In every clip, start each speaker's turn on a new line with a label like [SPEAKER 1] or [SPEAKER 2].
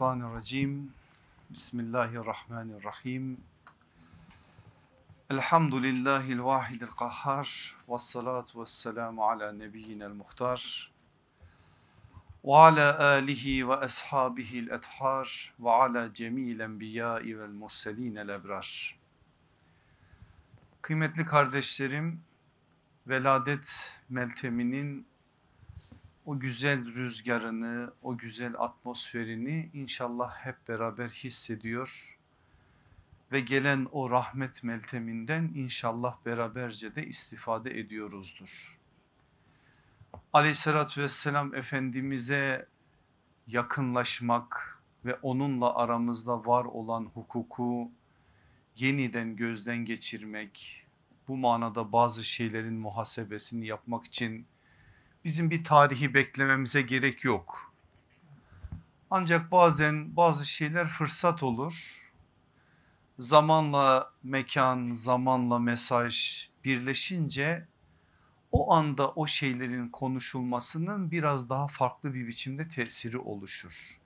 [SPEAKER 1] Mineşşeytanirracim. Bismillahirrahmanirrahim. Elhamdülillahil vahidil kahhar. Ve salatu ve selamu ala nebiyyinel muhtar. Ve ala alihi ve ashabihil ethar. Ve ala cemil enbiyai vel murselinel ebrar. Kıymetli kardeşlerim, veladet melteminin o güzel rüzgarını, o güzel atmosferini inşallah hep beraber hissediyor ve gelen o rahmet melteminden inşallah beraberce de istifade ediyoruzdur. Aleyhissalatü vesselam Efendimiz'e yakınlaşmak ve onunla aramızda var olan hukuku yeniden gözden geçirmek, bu manada bazı şeylerin muhasebesini yapmak için bizim bir tarihi beklememize gerek yok. Ancak bazen bazı şeyler fırsat olur. Zamanla mekan, zamanla mesaj birleşince o anda o şeylerin konuşulmasının biraz daha farklı bir biçimde tesiri oluşur.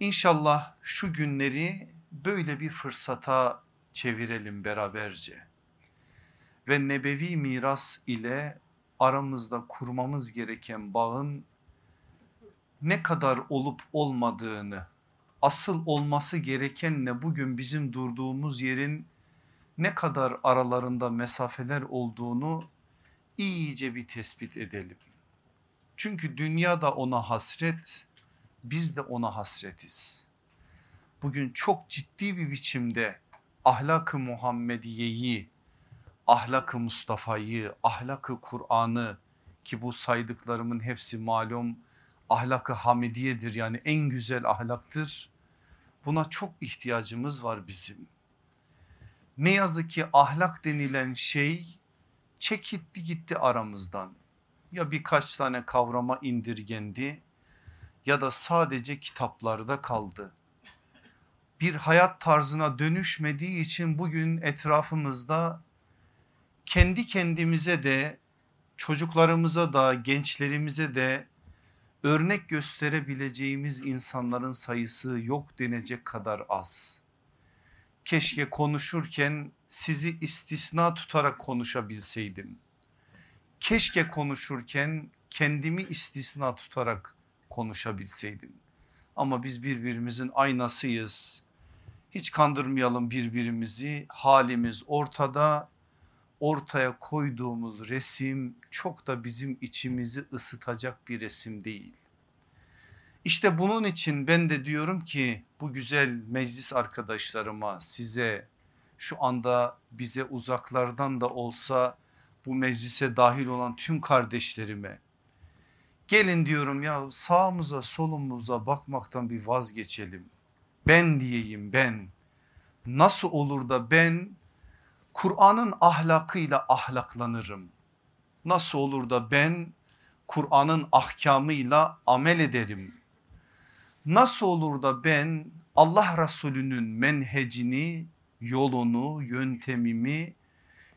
[SPEAKER 1] İnşallah şu günleri böyle bir fırsata çevirelim beraberce. Ve nebevi miras ile aramızda kurmamız gereken bağın ne kadar olup olmadığını asıl olması gerekenle bugün bizim durduğumuz yerin ne kadar aralarında mesafeler olduğunu iyice bir tespit edelim. Çünkü dünya da ona hasret biz de ona hasretiz. Bugün çok ciddi bir biçimde ahlak-ı Muhammediye'yi ahlakı Mustafa'yı, ahlakı Kur'an'ı ki bu saydıklarımın hepsi malum ahlakı hamidiyedir yani en güzel ahlaktır. Buna çok ihtiyacımız var bizim. Ne yazık ki ahlak denilen şey çekitti gitti aramızdan. Ya birkaç tane kavrama indirgendi ya da sadece kitaplarda kaldı. Bir hayat tarzına dönüşmediği için bugün etrafımızda kendi kendimize de çocuklarımıza da gençlerimize de örnek gösterebileceğimiz insanların sayısı yok denecek kadar az. Keşke konuşurken sizi istisna tutarak konuşabilseydim. Keşke konuşurken kendimi istisna tutarak konuşabilseydim. Ama biz birbirimizin aynasıyız. Hiç kandırmayalım birbirimizi. Halimiz ortada ortaya koyduğumuz resim çok da bizim içimizi ısıtacak bir resim değil. İşte bunun için ben de diyorum ki bu güzel meclis arkadaşlarıma size şu anda bize uzaklardan da olsa bu meclise dahil olan tüm kardeşlerime gelin diyorum ya sağımıza solumuza bakmaktan bir vazgeçelim. Ben diyeyim ben nasıl olur da ben Kur'an'ın ahlakıyla ahlaklanırım. Nasıl olur da ben Kur'an'ın ahkamıyla amel ederim. Nasıl olur da ben Allah Resulü'nün menhecini, yolunu, yöntemimi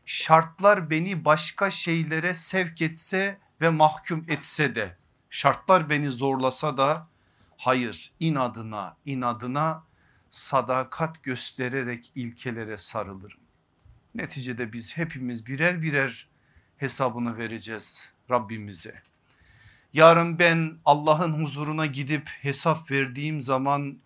[SPEAKER 1] şartlar beni başka şeylere sevk etse ve mahkum etse de şartlar beni zorlasa da hayır inadına inadına sadakat göstererek ilkelere sarılırım. Neticede biz hepimiz birer birer hesabını vereceğiz Rabbimize. Yarın ben Allah'ın huzuruna gidip hesap verdiğim zaman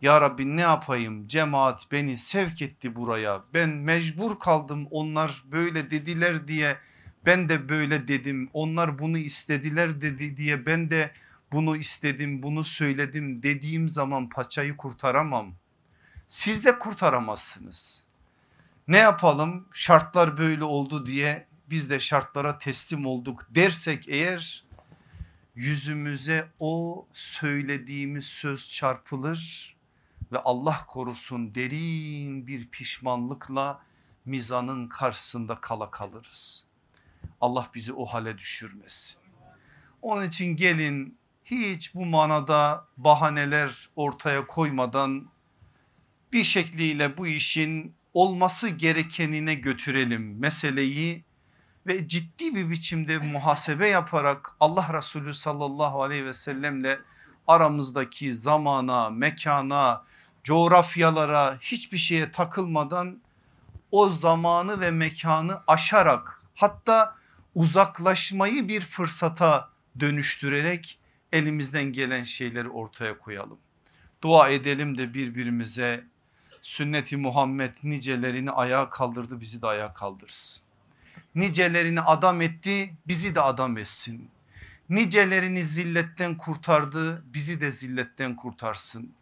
[SPEAKER 1] ya Rabbi ne yapayım cemaat beni sevk etti buraya ben mecbur kaldım onlar böyle dediler diye ben de böyle dedim onlar bunu istediler dedi diye ben de bunu istedim bunu söyledim dediğim zaman paçayı kurtaramam. Siz de kurtaramazsınız. Ne yapalım şartlar böyle oldu diye biz de şartlara teslim olduk dersek eğer yüzümüze o söylediğimiz söz çarpılır ve Allah korusun derin bir pişmanlıkla mizanın karşısında kala kalırız. Allah bizi o hale düşürmesin. Onun için gelin hiç bu manada bahaneler ortaya koymadan bir şekliyle bu işin olması gerekenine götürelim meseleyi ve ciddi bir biçimde muhasebe yaparak Allah Resulü sallallahu aleyhi ve sellemle aramızdaki zamana, mekana, coğrafyalara hiçbir şeye takılmadan o zamanı ve mekanı aşarak hatta uzaklaşmayı bir fırsata dönüştürerek elimizden gelen şeyleri ortaya koyalım. Dua edelim de birbirimize sünneti Muhammed nicelerini ayağa kaldırdı bizi de ayağa kaldırsın. Nicelerini adam etti bizi de adam etsin. Nicelerini zilletten kurtardı bizi de zilletten kurtarsın.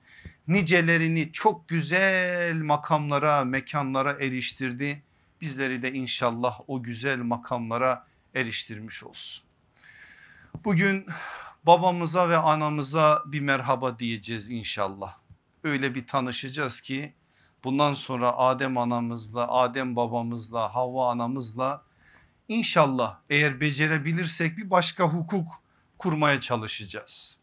[SPEAKER 1] Nicelerini çok güzel makamlara mekanlara eriştirdi. Bizleri de inşallah o güzel makamlara eriştirmiş olsun. Bugün babamıza ve anamıza bir merhaba diyeceğiz inşallah. Öyle bir tanışacağız ki bundan sonra Adem anamızla, Adem babamızla, Havva anamızla inşallah eğer becerebilirsek bir başka hukuk kurmaya çalışacağız.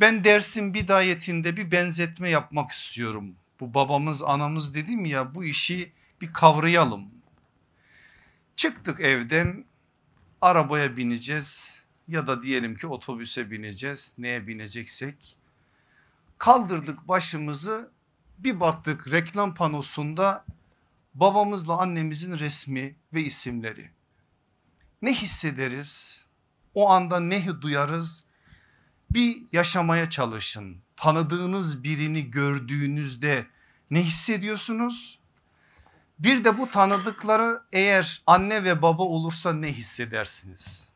[SPEAKER 1] Ben dersin bidayetinde bir benzetme yapmak istiyorum. Bu babamız anamız dedim ya bu işi bir kavrayalım. Çıktık evden arabaya bineceğiz ya da diyelim ki otobüse bineceğiz neye bineceksek. Kaldırdık başımızı bir baktık reklam panosunda babamızla annemizin resmi ve isimleri. Ne hissederiz? O anda ne duyarız? Bir yaşamaya çalışın. Tanıdığınız birini gördüğünüzde ne hissediyorsunuz? Bir de bu tanıdıkları eğer anne ve baba olursa ne hissedersiniz?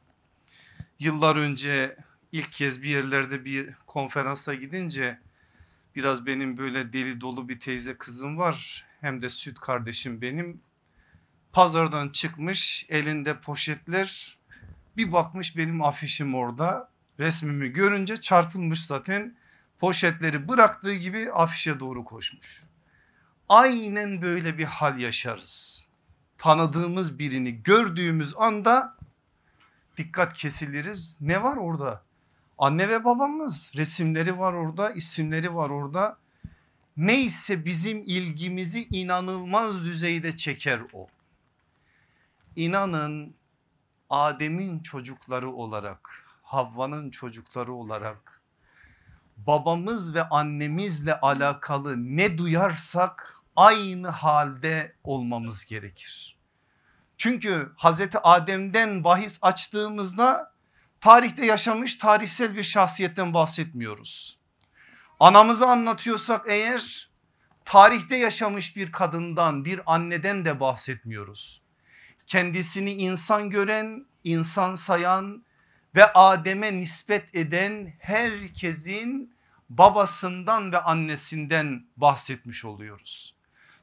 [SPEAKER 1] Yıllar önce ilk kez bir yerlerde bir konferansa gidince biraz benim böyle deli dolu bir teyze kızım var. Hem de süt kardeşim benim. Pazardan çıkmış elinde poşetler bir bakmış benim afişim orada resmimi görünce çarpılmış zaten poşetleri bıraktığı gibi afişe doğru koşmuş. Aynen böyle bir hal yaşarız. Tanıdığımız birini gördüğümüz anda dikkat kesiliriz. Ne var orada? Anne ve babamız resimleri var orada isimleri var orada. Neyse bizim ilgimizi inanılmaz düzeyde çeker o. İnanın Adem'in çocukları olarak Havva'nın çocukları olarak babamız ve annemizle alakalı ne duyarsak aynı halde olmamız gerekir. Çünkü Hazreti Adem'den bahis açtığımızda tarihte yaşamış tarihsel bir şahsiyetten bahsetmiyoruz. Anamızı anlatıyorsak eğer tarihte yaşamış bir kadından bir anneden de bahsetmiyoruz. Kendisini insan gören, insan sayan ve Adem'e nispet eden herkesin babasından ve annesinden bahsetmiş oluyoruz.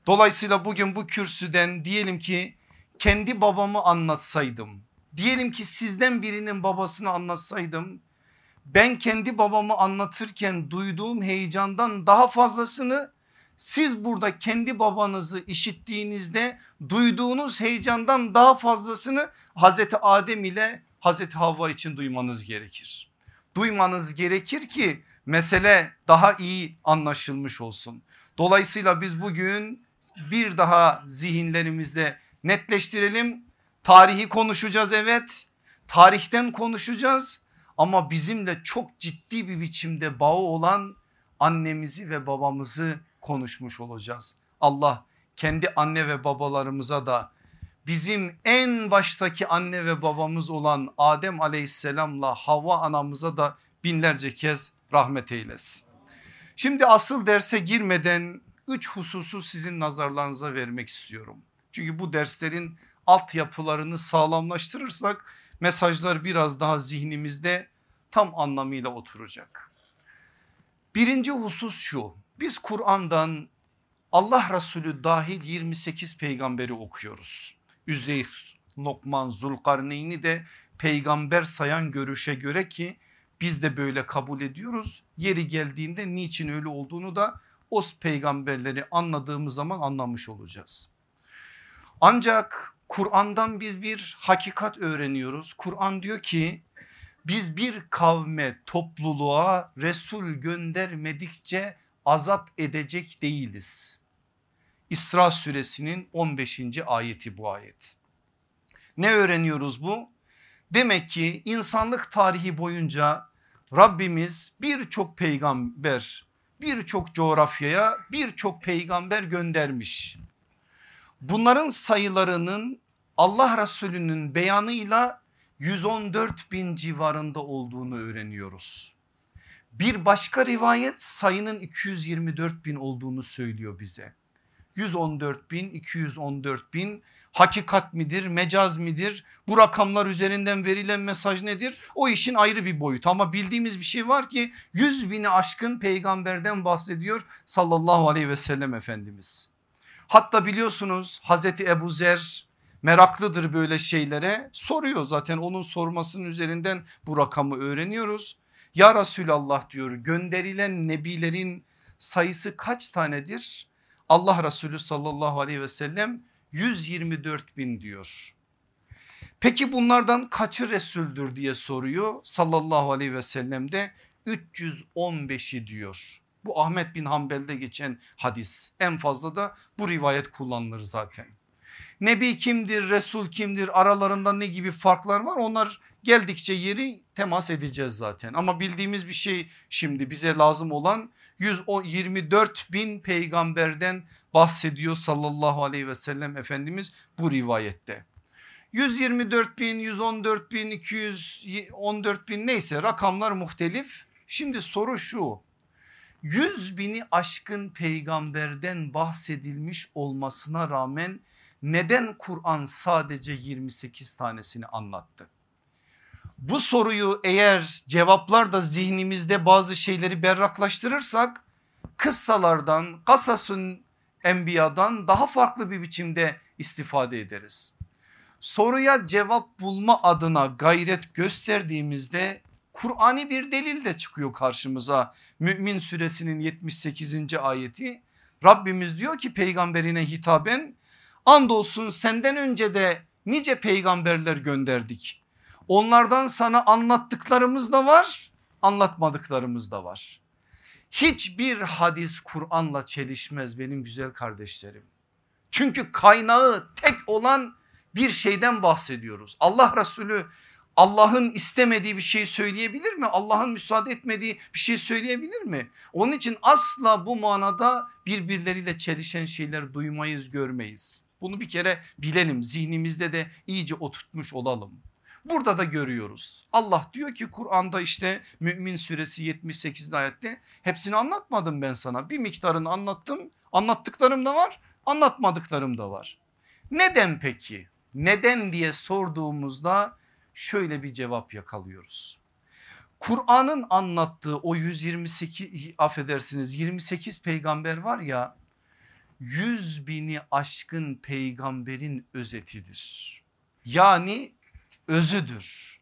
[SPEAKER 1] Dolayısıyla bugün bu kürsüden diyelim ki kendi babamı anlatsaydım, diyelim ki sizden birinin babasını anlatsaydım, ben kendi babamı anlatırken duyduğum heyecandan daha fazlasını siz burada kendi babanızı işittiğinizde duyduğunuz heyecandan daha fazlasını Hazreti Adem ile Hazreti Havva için duymanız gerekir. Duymanız gerekir ki mesele daha iyi anlaşılmış olsun. Dolayısıyla biz bugün bir daha zihinlerimizde netleştirelim. Tarihi konuşacağız evet. Tarihten konuşacağız ama bizimle çok ciddi bir biçimde bağı olan annemizi ve babamızı konuşmuş olacağız. Allah kendi anne ve babalarımıza da bizim en baştaki anne ve babamız olan Adem aleyhisselamla Havva anamıza da binlerce kez rahmet eylesin. Şimdi asıl derse girmeden üç hususu sizin nazarlarınıza vermek istiyorum. Çünkü bu derslerin altyapılarını sağlamlaştırırsak mesajlar biraz daha zihnimizde tam anlamıyla oturacak. Birinci husus şu biz Kur'an'dan Allah Resulü dahil 28 peygamberi okuyoruz. Üzeyr, Lokman, Zulkarneyn'i de peygamber sayan görüşe göre ki biz de böyle kabul ediyoruz. Yeri geldiğinde niçin öyle olduğunu da o peygamberleri anladığımız zaman anlamış olacağız. Ancak Kur'an'dan biz bir hakikat öğreniyoruz. Kur'an diyor ki biz bir kavme topluluğa Resul göndermedikçe azap edecek değiliz. İsra suresinin 15. ayeti bu ayet. Ne öğreniyoruz bu? Demek ki insanlık tarihi boyunca Rabbimiz birçok peygamber birçok coğrafyaya birçok peygamber göndermiş. Bunların sayılarının Allah Resulü'nün beyanıyla 114 bin civarında olduğunu öğreniyoruz. Bir başka rivayet sayının 224 bin olduğunu söylüyor bize. 114 bin 214 bin hakikat midir mecaz midir bu rakamlar üzerinden verilen mesaj nedir o işin ayrı bir boyut ama bildiğimiz bir şey var ki 100 bini aşkın peygamberden bahsediyor sallallahu aleyhi ve sellem efendimiz. Hatta biliyorsunuz Hazreti Ebu Zer meraklıdır böyle şeylere soruyor zaten onun sormasının üzerinden bu rakamı öğreniyoruz. Ya Resulallah diyor gönderilen nebilerin sayısı kaç tanedir? Allah Resulü sallallahu aleyhi ve sellem 124 bin diyor. Peki bunlardan kaçı Resul'dür diye soruyor sallallahu aleyhi ve sellem de 315'i diyor. Bu Ahmet bin Hanbel'de geçen hadis en fazla da bu rivayet kullanılır zaten. Nebi kimdir Resul kimdir aralarında ne gibi farklar var onlar geldikçe yeri temas edeceğiz zaten. Ama bildiğimiz bir şey şimdi bize lazım olan 124 bin peygamberden bahsediyor sallallahu aleyhi ve sellem Efendimiz bu rivayette. 124 bin, 114 bin, 214 bin neyse rakamlar muhtelif. Şimdi soru şu 100 bini aşkın peygamberden bahsedilmiş olmasına rağmen neden Kur'an sadece 28 tanesini anlattı? Bu soruyu eğer cevaplar da zihnimizde bazı şeyleri berraklaştırırsak kıssalardan kasasın enbiyadan daha farklı bir biçimde istifade ederiz. Soruya cevap bulma adına gayret gösterdiğimizde Kur'an'i bir delil de çıkıyor karşımıza. Mümin suresinin 78. ayeti Rabbimiz diyor ki peygamberine hitaben andolsun senden önce de nice peygamberler gönderdik. Onlardan sana anlattıklarımız da var anlatmadıklarımız da var. Hiçbir hadis Kur'an'la çelişmez benim güzel kardeşlerim. Çünkü kaynağı tek olan bir şeyden bahsediyoruz. Allah Resulü Allah'ın istemediği bir şey söyleyebilir mi? Allah'ın müsaade etmediği bir şey söyleyebilir mi? Onun için asla bu manada birbirleriyle çelişen şeyler duymayız görmeyiz. Bunu bir kere bilelim zihnimizde de iyice oturtmuş olalım. Burada da görüyoruz. Allah diyor ki Kur'an'da işte Mümin suresi 78 ayette hepsini anlatmadım ben sana. Bir miktarını anlattım. Anlattıklarım da var, anlatmadıklarım da var. Neden peki? Neden diye sorduğumuzda şöyle bir cevap yakalıyoruz. Kur'an'ın anlattığı o 128 affedersiniz 28 peygamber var ya 100 bini aşkın peygamberin özetidir. Yani özüdür.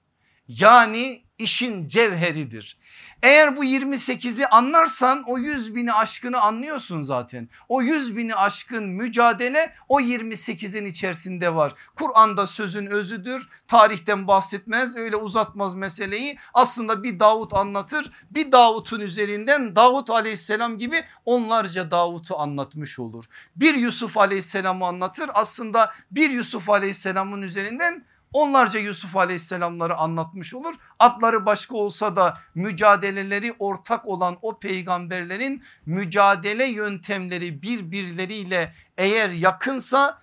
[SPEAKER 1] Yani işin cevheridir. Eğer bu 28'i anlarsan o 100 bini aşkını anlıyorsun zaten. O 100 bini aşkın mücadele o 28'in içerisinde var. Kur'an'da sözün özüdür. Tarihten bahsetmez öyle uzatmaz meseleyi. Aslında bir Davut anlatır. Bir Davut'un üzerinden Davut aleyhisselam gibi onlarca Davut'u anlatmış olur. Bir Yusuf aleyhisselamı anlatır. Aslında bir Yusuf aleyhisselamın üzerinden onlarca Yusuf aleyhisselamları anlatmış olur. Adları başka olsa da mücadeleleri ortak olan o peygamberlerin mücadele yöntemleri birbirleriyle eğer yakınsa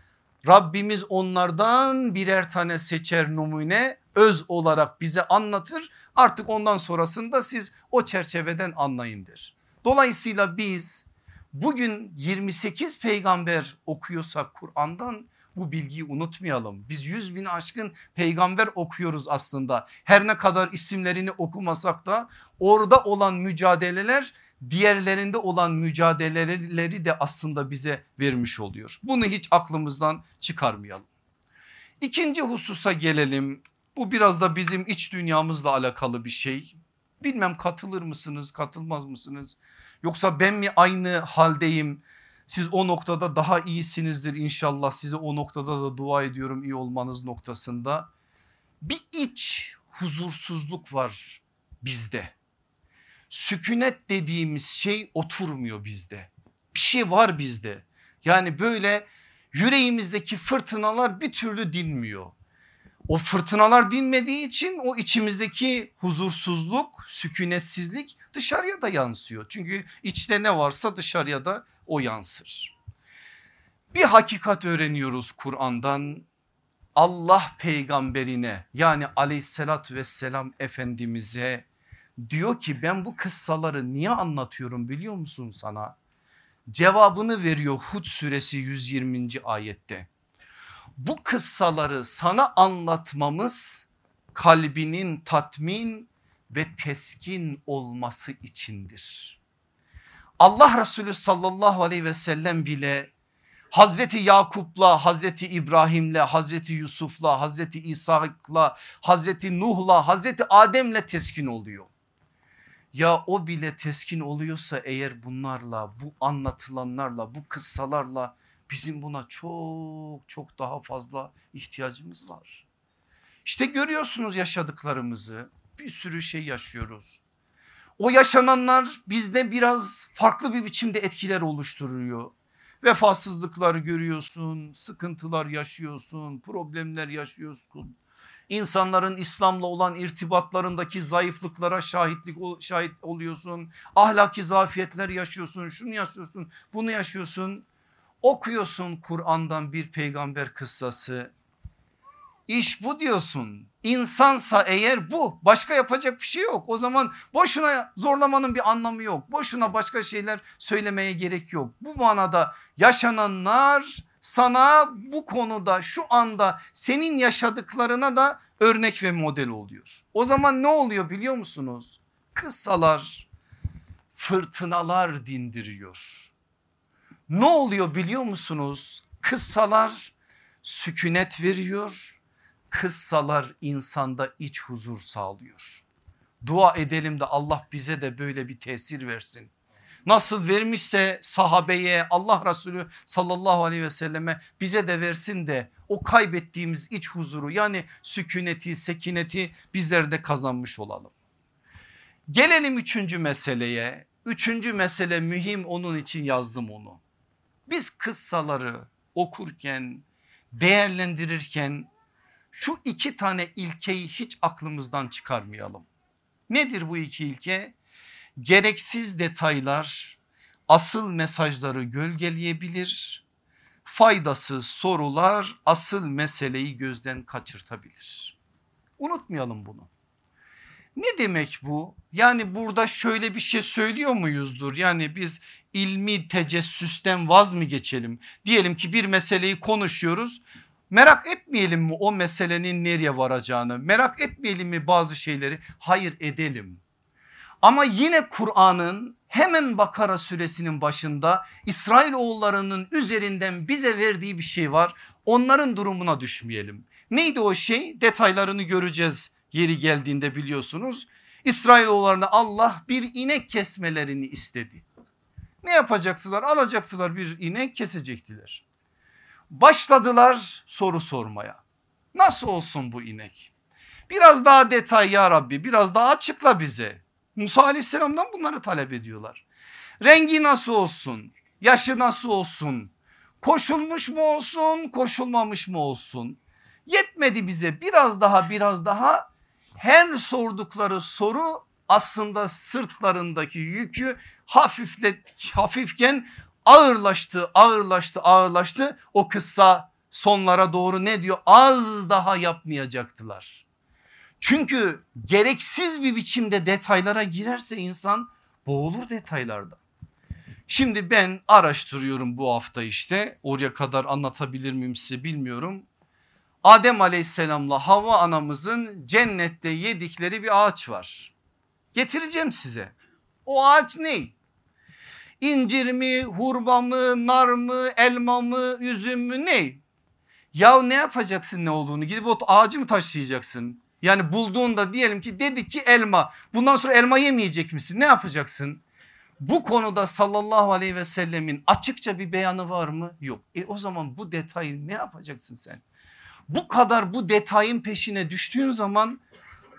[SPEAKER 1] Rabbimiz onlardan birer tane seçer numune öz olarak bize anlatır. Artık ondan sonrasında siz o çerçeveden anlayındır. Dolayısıyla biz bugün 28 peygamber okuyorsak Kur'an'dan bu bilgiyi unutmayalım. Biz 100 bin aşkın peygamber okuyoruz aslında. Her ne kadar isimlerini okumasak da orada olan mücadeleler diğerlerinde olan mücadeleleri de aslında bize vermiş oluyor. Bunu hiç aklımızdan çıkarmayalım. İkinci hususa gelelim. Bu biraz da bizim iç dünyamızla alakalı bir şey. Bilmem katılır mısınız katılmaz mısınız? Yoksa ben mi aynı haldeyim? Siz o noktada daha iyisinizdir inşallah size o noktada da dua ediyorum iyi olmanız noktasında. Bir iç huzursuzluk var bizde. Sükunet dediğimiz şey oturmuyor bizde. Bir şey var bizde. Yani böyle yüreğimizdeki fırtınalar bir türlü dinmiyor. O fırtınalar dinmediği için o içimizdeki huzursuzluk, sükunetsizlik dışarıya da yansıyor. Çünkü içte ne varsa dışarıya da o yansır. Bir hakikat öğreniyoruz Kur'an'dan. Allah peygamberine yani aleyhissalatü vesselam efendimize diyor ki ben bu kıssaları niye anlatıyorum biliyor musun sana? Cevabını veriyor Hud suresi 120. ayette. Bu kıssaları sana anlatmamız kalbinin tatmin ve teskin olması içindir. Allah Resulü sallallahu aleyhi ve sellem bile Hazreti Yakup'la, Hazreti İbrahim'le, Hazreti Yusuf'la, Hazreti İsa'la, Hazreti Nuh'la, Hazreti Adem'le teskin oluyor. Ya o bile teskin oluyorsa eğer bunlarla, bu anlatılanlarla, bu kıssalarla bizim buna çok çok daha fazla ihtiyacımız var. İşte görüyorsunuz yaşadıklarımızı bir sürü şey yaşıyoruz. O yaşananlar bizde biraz farklı bir biçimde etkiler oluşturuyor. Vefasızlıklar görüyorsun, sıkıntılar yaşıyorsun, problemler yaşıyorsun. İnsanların İslam'la olan irtibatlarındaki zayıflıklara şahitlik şahit oluyorsun. Ahlaki zafiyetler yaşıyorsun, şunu yaşıyorsun, bunu yaşıyorsun. Okuyorsun Kur'an'dan bir peygamber kıssası. İş bu diyorsun. İnsansa eğer bu başka yapacak bir şey yok. O zaman boşuna zorlamanın bir anlamı yok. Boşuna başka şeyler söylemeye gerek yok. Bu manada yaşananlar sana bu konuda şu anda senin yaşadıklarına da örnek ve model oluyor. O zaman ne oluyor biliyor musunuz? Kıssalar fırtınalar dindiriyor. Ne oluyor biliyor musunuz? Kıssalar sükunet veriyor. Kıssalar insanda iç huzur sağlıyor. Dua edelim de Allah bize de böyle bir tesir versin. Nasıl vermişse sahabeye Allah Resulü sallallahu aleyhi ve selleme bize de versin de o kaybettiğimiz iç huzuru yani sükuneti sekineti bizler de kazanmış olalım. Gelelim üçüncü meseleye. Üçüncü mesele mühim onun için yazdım onu. Biz kıssaları okurken değerlendirirken şu iki tane ilkeyi hiç aklımızdan çıkarmayalım. Nedir bu iki ilke? Gereksiz detaylar asıl mesajları gölgeleyebilir. Faydasız sorular asıl meseleyi gözden kaçırtabilir. Unutmayalım bunu. Ne demek bu? Yani burada şöyle bir şey söylüyor muyuzdur? Yani biz ilmi tecessüsten vaz mı geçelim? Diyelim ki bir meseleyi konuşuyoruz. Merak etmeyelim mi o meselenin nereye varacağını? Merak etmeyelim mi bazı şeyleri? Hayır edelim. Ama yine Kur'an'ın hemen Bakara suresinin başında İsrail oğullarının üzerinden bize verdiği bir şey var. Onların durumuna düşmeyelim. Neydi o şey? Detaylarını göreceğiz yeri geldiğinde biliyorsunuz. İsrailoğullarına Allah bir inek kesmelerini istedi. Ne yapacaktılar? Alacaktılar bir inek kesecektiler. Başladılar soru sormaya. Nasıl olsun bu inek? Biraz daha detay ya Rabbi biraz daha açıkla bize. Musa aleyhisselamdan bunları talep ediyorlar. Rengi nasıl olsun? Yaşı nasıl olsun? Koşulmuş mu olsun koşulmamış mı olsun? Yetmedi bize biraz daha biraz daha her sordukları soru aslında sırtlarındaki yükü hafiflet, hafifken ağırlaştı ağırlaştı ağırlaştı o kıssa sonlara doğru ne diyor az daha yapmayacaktılar. Çünkü gereksiz bir biçimde detaylara girerse insan boğulur detaylarda. Şimdi ben araştırıyorum bu hafta işte oraya kadar anlatabilir miyim size bilmiyorum. Adem aleyhisselamla Havva anamızın cennette yedikleri bir ağaç var. Getireceğim size. O ağaç ne? İncir mi, hurma mı, nar mı, elma mı, üzüm mü ne? Ya ne yapacaksın ne olduğunu gidip o ağacı mı taşlayacaksın? Yani bulduğunda diyelim ki dedik ki elma bundan sonra elma yemeyecek misin ne yapacaksın? Bu konuda sallallahu aleyhi ve sellemin açıkça bir beyanı var mı? Yok. E o zaman bu detayı ne yapacaksın sen? Bu kadar bu detayın peşine düştüğün zaman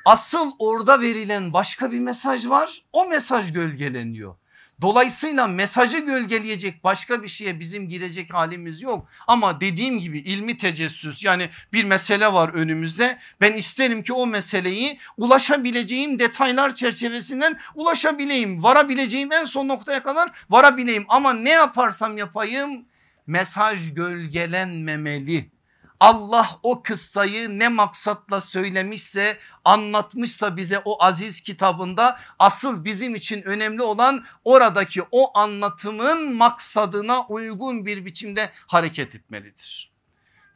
[SPEAKER 1] asıl orada verilen başka bir mesaj var. O mesaj gölgeleniyor. Dolayısıyla mesajı gölgeleyecek başka bir şeye bizim girecek halimiz yok. Ama dediğim gibi ilmi tecessüs yani bir mesele var önümüzde. Ben isterim ki o meseleyi ulaşabileceğim detaylar çerçevesinden ulaşabileyim. Varabileceğim en son noktaya kadar varabileyim. Ama ne yaparsam yapayım mesaj gölgelenmemeli. Allah o kıssayı ne maksatla söylemişse anlatmışsa bize o aziz kitabında asıl bizim için önemli olan oradaki o anlatımın maksadına uygun bir biçimde hareket etmelidir.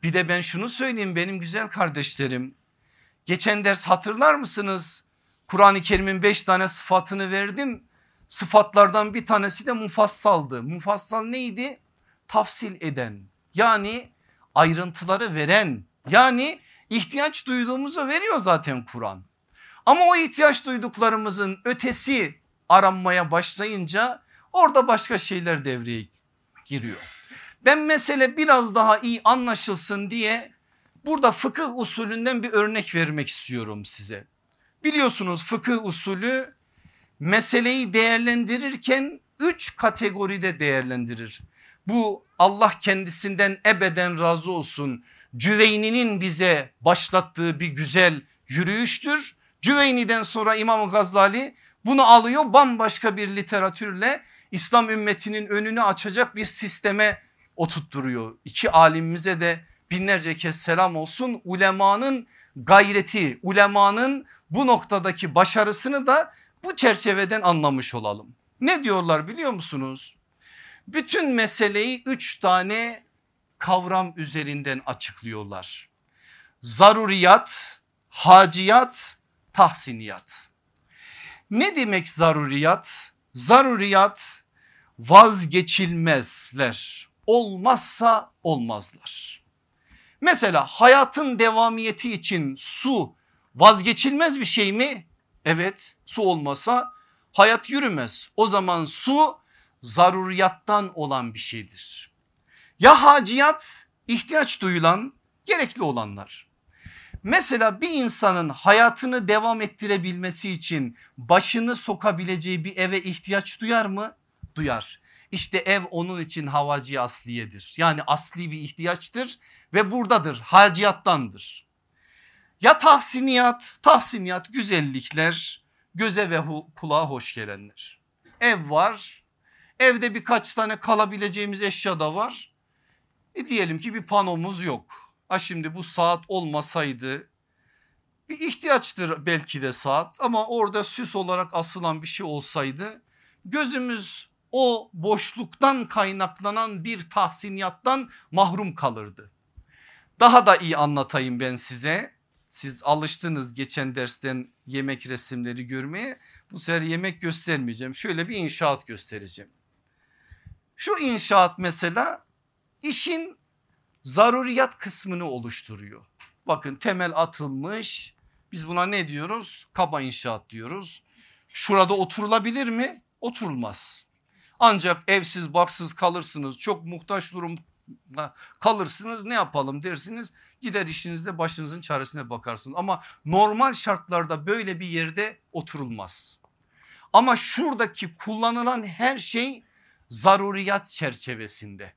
[SPEAKER 1] Bir de ben şunu söyleyeyim benim güzel kardeşlerim. Geçen ders hatırlar mısınız? Kur'an-ı Kerim'in beş tane sıfatını verdim. Sıfatlardan bir tanesi de mufassaldı. Mufassal neydi? Tafsil eden yani ayrıntıları veren yani ihtiyaç duyduğumuzu veriyor zaten Kur'an. Ama o ihtiyaç duyduklarımızın ötesi aranmaya başlayınca orada başka şeyler devreye giriyor. Ben mesele biraz daha iyi anlaşılsın diye burada fıkıh usulünden bir örnek vermek istiyorum size. Biliyorsunuz fıkıh usulü meseleyi değerlendirirken üç kategoride değerlendirir. Bu Allah kendisinden ebeden razı olsun. Cüveyni'nin bize başlattığı bir güzel yürüyüştür. Cüveyni'den sonra İmam Gazali bunu alıyor bambaşka bir literatürle İslam ümmetinin önünü açacak bir sisteme oturtturuyor. İki alimimize de binlerce kez selam olsun. Ulemanın gayreti, ulemanın bu noktadaki başarısını da bu çerçeveden anlamış olalım. Ne diyorlar biliyor musunuz? Bütün meseleyi üç tane kavram üzerinden açıklıyorlar. Zaruriyat, haciyat, tahsiniyat. Ne demek zaruriyat? Zaruriyat vazgeçilmezler. Olmazsa olmazlar. Mesela hayatın devamiyeti için su vazgeçilmez bir şey mi? Evet su olmasa hayat yürümez. O zaman su zaruriyattan olan bir şeydir. Ya haciyat ihtiyaç duyulan gerekli olanlar. Mesela bir insanın hayatını devam ettirebilmesi için başını sokabileceği bir eve ihtiyaç duyar mı? Duyar. İşte ev onun için havacı asliyedir. Yani asli bir ihtiyaçtır ve buradadır haciyattandır. Ya tahsiniyat, tahsiniyat güzellikler göze ve kulağa hoş gelenler. Ev var Evde birkaç tane kalabileceğimiz eşya da var. E diyelim ki bir panomuz yok. Ha şimdi bu saat olmasaydı bir ihtiyaçtır belki de saat ama orada süs olarak asılan bir şey olsaydı gözümüz o boşluktan kaynaklanan bir tahsiniyattan mahrum kalırdı. Daha da iyi anlatayım ben size. Siz alıştınız geçen dersten yemek resimleri görmeye. Bu sefer yemek göstermeyeceğim. Şöyle bir inşaat göstereceğim. Şu inşaat mesela işin zaruriyat kısmını oluşturuyor. Bakın temel atılmış biz buna ne diyoruz? Kaba inşaat diyoruz. Şurada oturulabilir mi? Oturulmaz. Ancak evsiz baksız kalırsınız çok muhtaç durumda kalırsınız ne yapalım dersiniz gider işinizde başınızın çaresine bakarsınız. Ama normal şartlarda böyle bir yerde oturulmaz. Ama şuradaki kullanılan her şey zaruriyat çerçevesinde.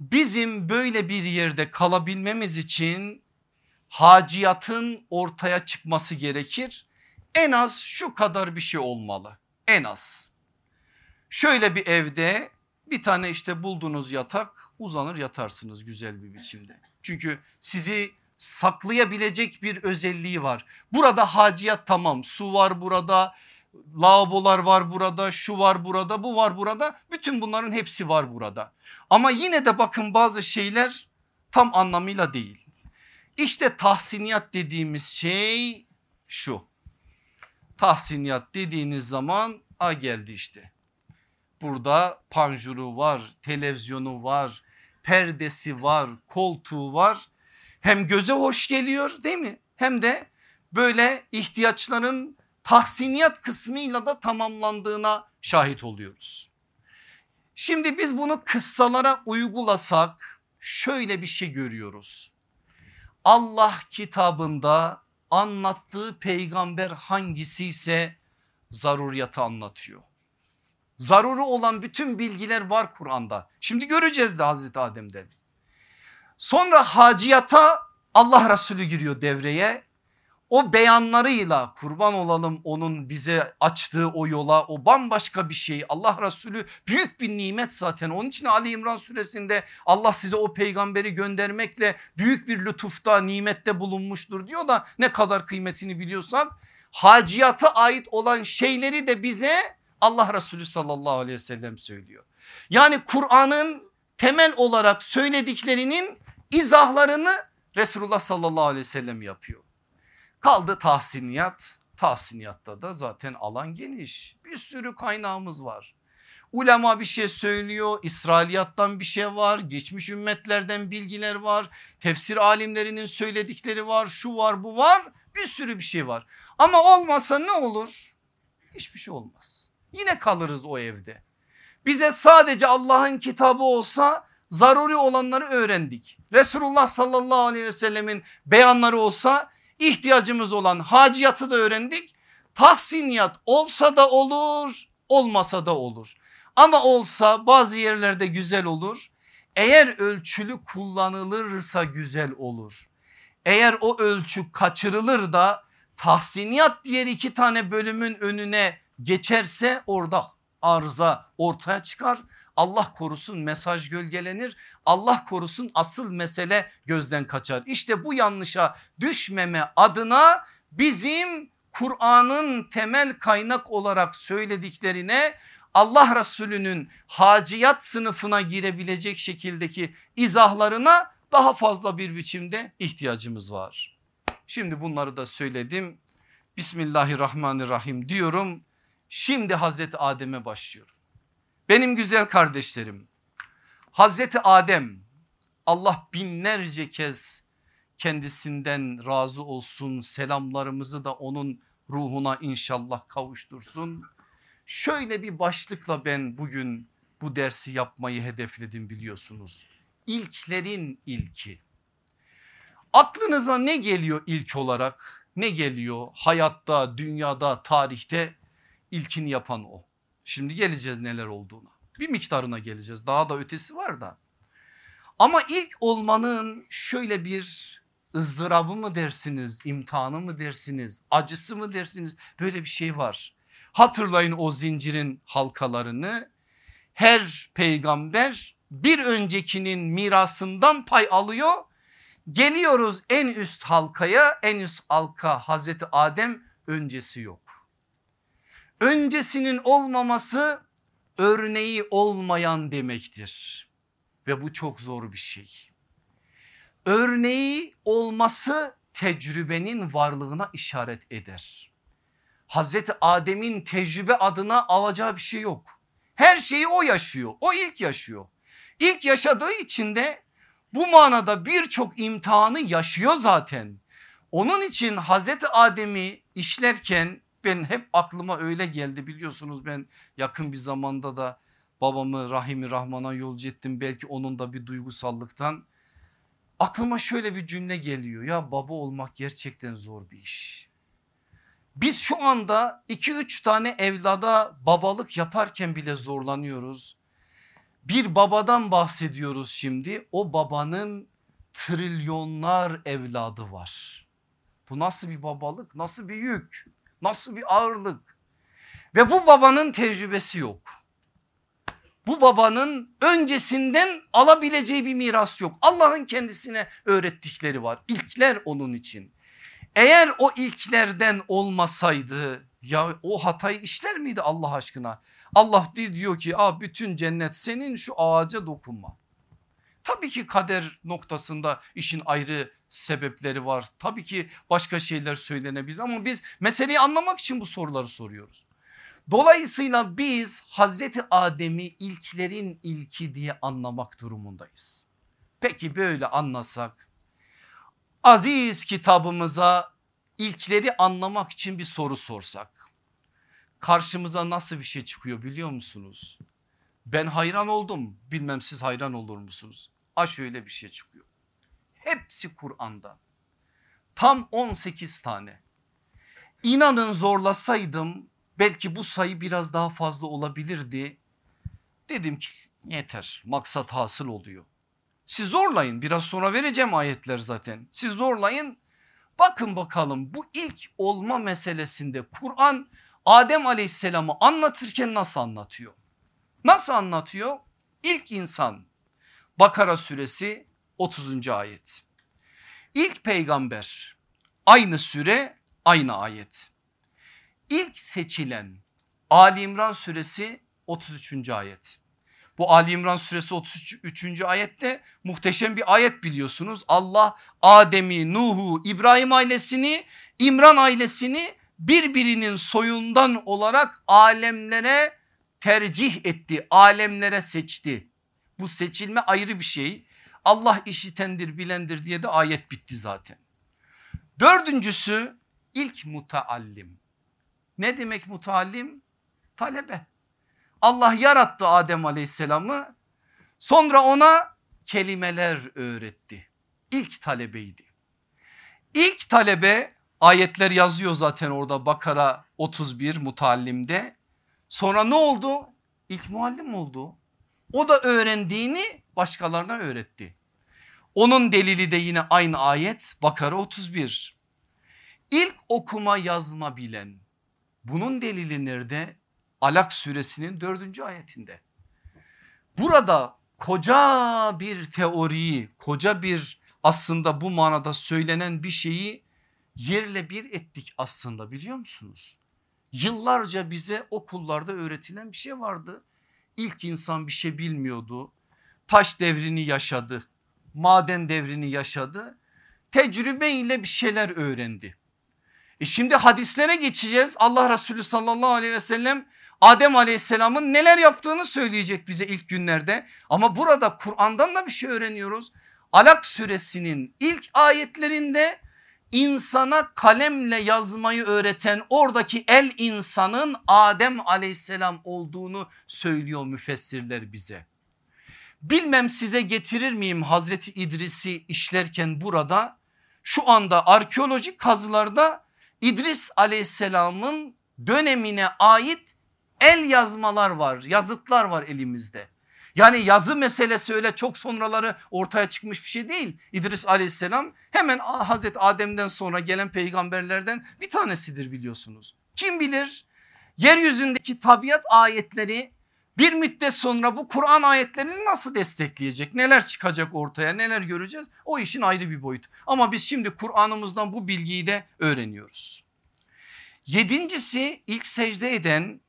[SPEAKER 1] Bizim böyle bir yerde kalabilmemiz için haciyatın ortaya çıkması gerekir. En az şu kadar bir şey olmalı en az. Şöyle bir evde bir tane işte bulduğunuz yatak uzanır yatarsınız güzel bir biçimde. Çünkü sizi saklayabilecek bir özelliği var. Burada haciyat tamam su var burada lavabolar var burada, şu var burada, bu var burada. Bütün bunların hepsi var burada. Ama yine de bakın bazı şeyler tam anlamıyla değil. İşte tahsiniyat dediğimiz şey şu. Tahsiniyat dediğiniz zaman a geldi işte. Burada panjuru var, televizyonu var, perdesi var, koltuğu var. Hem göze hoş geliyor değil mi? Hem de böyle ihtiyaçların tahsiniyat kısmıyla da tamamlandığına şahit oluyoruz. Şimdi biz bunu kıssalara uygulasak şöyle bir şey görüyoruz. Allah kitabında anlattığı peygamber hangisi ise zaruriyatı anlatıyor.
[SPEAKER 2] Zaruri olan bütün bilgiler var Kur'an'da. Şimdi göreceğiz de Hazreti Adem'den. Sonra haciyata Allah Resulü giriyor devreye o beyanlarıyla kurban olalım onun bize açtığı o yola o bambaşka bir şey Allah Resulü büyük bir nimet zaten onun için Ali İmran suresinde Allah size o peygamberi göndermekle büyük bir lütufta nimette bulunmuştur diyor da ne kadar kıymetini biliyorsak haciyata ait olan şeyleri de bize Allah Resulü sallallahu aleyhi ve sellem söylüyor. Yani Kur'an'ın temel olarak söylediklerinin izahlarını Resulullah sallallahu aleyhi ve sellem yapıyor. Kaldı tahsiniyat. Tahsiniyatta da zaten alan geniş. Bir sürü kaynağımız var. Ulema bir şey söylüyor, İsrailiyattan bir şey var, geçmiş ümmetlerden bilgiler var, tefsir alimlerinin söyledikleri var, şu var bu var, bir sürü bir şey var. Ama olmasa ne olur? Hiçbir şey olmaz. Yine kalırız o evde. Bize sadece Allah'ın kitabı olsa zaruri olanları öğrendik. Resulullah sallallahu aleyhi ve sellemin beyanları olsa ihtiyacımız olan haciyatı da öğrendik. Tahsiniyat olsa da olur olmasa da olur. Ama olsa bazı yerlerde güzel olur. Eğer ölçülü kullanılırsa güzel olur. Eğer o ölçü kaçırılır da tahsiniyat diğer iki tane bölümün önüne geçerse orada arıza ortaya çıkar. Allah korusun mesaj gölgelenir. Allah korusun asıl mesele gözden kaçar. İşte bu yanlışa düşmeme adına bizim Kur'an'ın temel kaynak olarak söylediklerine Allah Resulü'nün haciyat sınıfına girebilecek şekildeki izahlarına daha fazla bir biçimde ihtiyacımız var. Şimdi bunları da söyledim. Bismillahirrahmanirrahim diyorum. Şimdi Hazreti Adem'e başlıyorum. Benim güzel kardeşlerim Hazreti Adem Allah binlerce kez kendisinden razı olsun selamlarımızı da onun ruhuna inşallah kavuştursun. Şöyle bir başlıkla ben bugün bu dersi yapmayı hedefledim biliyorsunuz. İlklerin ilki. Aklınıza ne geliyor ilk olarak? Ne geliyor hayatta, dünyada, tarihte? ilkini yapan o. Şimdi geleceğiz neler olduğuna. Bir miktarına geleceğiz. Daha da ötesi var da. Ama ilk olmanın şöyle bir ızdırabı mı dersiniz, imtihanı mı dersiniz, acısı mı dersiniz böyle bir şey var. Hatırlayın o zincirin halkalarını. Her peygamber bir öncekinin mirasından pay alıyor. Geliyoruz en üst halkaya en üst halka Hazreti Adem öncesi yok öncesinin olmaması örneği olmayan demektir. Ve bu çok zor bir şey. Örneği olması tecrübenin varlığına işaret eder. Hazreti Adem'in tecrübe adına alacağı bir şey yok. Her şeyi o yaşıyor. O ilk yaşıyor. İlk yaşadığı için de bu manada birçok imtihanı yaşıyor zaten. Onun için Hazreti Adem'i işlerken ben hep aklıma öyle geldi biliyorsunuz ben yakın bir zamanda da babamı rahimi rahmana yolcu ettim belki onun da bir duygusallıktan. Aklıma şöyle bir cümle geliyor ya baba olmak gerçekten zor bir iş. Biz şu anda 2-3 tane evlada babalık yaparken bile zorlanıyoruz. Bir babadan bahsediyoruz şimdi o babanın trilyonlar evladı var. Bu nasıl bir babalık nasıl bir yük? Nasıl bir ağırlık ve bu babanın tecrübesi yok. Bu babanın öncesinden alabileceği bir miras yok. Allah'ın kendisine öğrettikleri var. İlkler onun için. Eğer o ilklerden olmasaydı ya o hatayı işler miydi Allah aşkına? Allah diyor ki Aa, bütün cennet senin şu ağaca dokunma. Tabii ki kader noktasında işin ayrı sebepleri var. Tabii ki başka şeyler söylenebilir ama biz meseleyi anlamak için bu soruları soruyoruz. Dolayısıyla biz Hazreti Adem'i ilklerin ilki diye anlamak durumundayız. Peki böyle anlasak aziz kitabımıza ilkleri anlamak için bir soru sorsak karşımıza nasıl bir şey çıkıyor biliyor musunuz? Ben hayran oldum bilmem siz hayran olur musunuz? A şöyle bir şey çıkıyor. Hepsi Kur'an'da. Tam 18 tane. İnanın zorlasaydım Belki bu sayı biraz daha fazla olabilirdi. Dedim ki yeter maksat hasıl oluyor. Siz zorlayın biraz sonra vereceğim ayetler zaten. Siz zorlayın bakın bakalım bu ilk olma meselesinde Kur'an Adem aleyhisselamı anlatırken nasıl anlatıyor? Nasıl anlatıyor? İlk insan Bakara suresi 30. ayet. İlk peygamber aynı süre aynı ayet. İlk seçilen Ali İmran suresi 33. ayet. Bu Ali İmran suresi 33. ayette muhteşem bir ayet biliyorsunuz. Allah Adem'i, Nuh'u, İbrahim ailesini, İmran ailesini birbirinin soyundan olarak alemlere tercih etti. Alemlere seçti. Bu seçilme ayrı bir şey. Allah işitendir bilendir diye de ayet bitti zaten. Dördüncüsü ilk mutaallim. Ne demek mutaallim? Talebe. Allah yarattı Adem aleyhisselamı sonra ona kelimeler öğretti. İlk talebeydi. İlk talebe ayetler yazıyor zaten orada Bakara 31 mutallimde. Sonra ne oldu? İlk muallim oldu. O da öğrendiğini başkalarına öğretti. Onun delili de yine aynı ayet Bakara 31. İlk okuma yazma bilen bunun delili nerede? Alak suresinin dördüncü ayetinde. Burada koca bir teoriyi koca bir aslında bu manada söylenen bir şeyi yerle bir ettik aslında biliyor musunuz? Yıllarca bize okullarda öğretilen bir şey vardı. İlk insan bir şey bilmiyordu. Taş devrini yaşadı. Maden devrini yaşadı. Tecrübe ile bir şeyler öğrendi. E şimdi hadislere geçeceğiz. Allah Resulü sallallahu aleyhi ve sellem Adem aleyhisselamın neler yaptığını söyleyecek bize ilk günlerde. Ama burada Kur'an'dan da bir şey öğreniyoruz. Alak suresinin ilk ayetlerinde insana kalemle yazmayı öğreten oradaki el insanın Adem aleyhisselam olduğunu söylüyor müfessirler bize. Bilmem size getirir miyim Hazreti İdris'i işlerken burada şu anda arkeolojik kazılarda İdris aleyhisselamın dönemine ait el yazmalar var yazıtlar var elimizde. Yani yazı meselesi öyle çok sonraları ortaya çıkmış bir şey değil. İdris aleyhisselam hemen Hazreti Adem'den sonra gelen peygamberlerden bir tanesidir biliyorsunuz. Kim bilir yeryüzündeki tabiat ayetleri bir müddet sonra bu Kur'an ayetlerini nasıl destekleyecek? Neler çıkacak ortaya neler göreceğiz? O işin ayrı bir boyut. Ama biz şimdi Kur'an'ımızdan bu bilgiyi de öğreniyoruz. Yedincisi ilk secde eden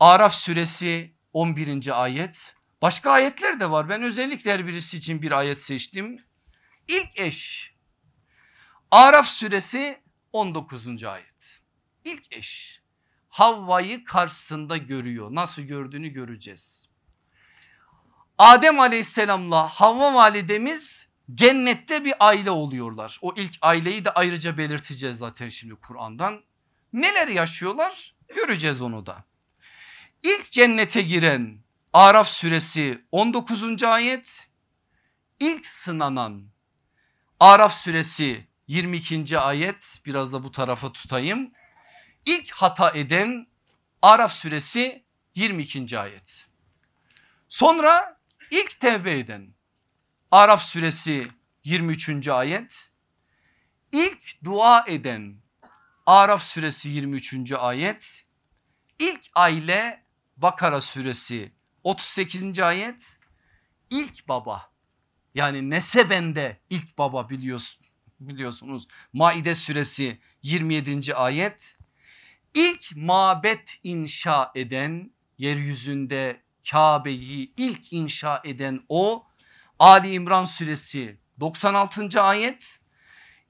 [SPEAKER 2] Araf suresi 11. ayet. Başka ayetler de var. Ben özellikle her birisi için bir ayet seçtim. İlk eş. Araf suresi 19. ayet. İlk eş. Havva'yı karşısında görüyor. Nasıl gördüğünü göreceğiz. Adem aleyhisselamla Havva validemiz cennette bir aile oluyorlar. O ilk aileyi de ayrıca belirteceğiz zaten şimdi Kur'an'dan. Neler yaşıyorlar göreceğiz onu da. İlk cennete giren Araf suresi 19. ayet ilk sınanan Araf suresi 22. ayet biraz da bu tarafa tutayım. İlk hata eden Araf suresi 22. ayet. Sonra ilk tevbe eden Araf suresi 23. ayet. İlk dua eden Araf suresi 23. ayet. İlk aile Bakara suresi 38. ayet. İlk baba yani nesebende ilk baba biliyorsun, biliyorsunuz. Maide suresi 27. ayet. İlk mabet inşa eden yeryüzünde Kabe'yi ilk inşa eden o Ali İmran suresi 96. ayet.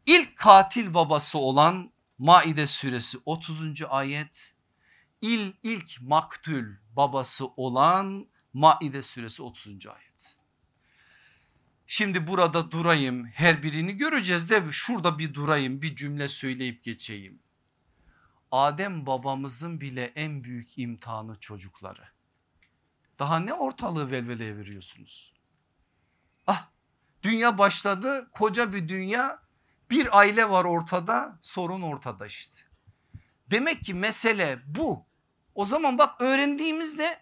[SPEAKER 2] İlk katil babası olan Maide suresi 30. ayet. İl, ilk maktul babası olan Maide suresi 30. ayet. Şimdi burada durayım her birini göreceğiz de şurada bir durayım bir cümle söyleyip geçeyim. Adem babamızın bile en büyük imtihanı çocukları. Daha ne ortalığı velveleye veriyorsunuz? Ah dünya başladı koca bir dünya bir aile var ortada sorun ortada işte. Demek ki mesele bu. O zaman bak öğrendiğimizde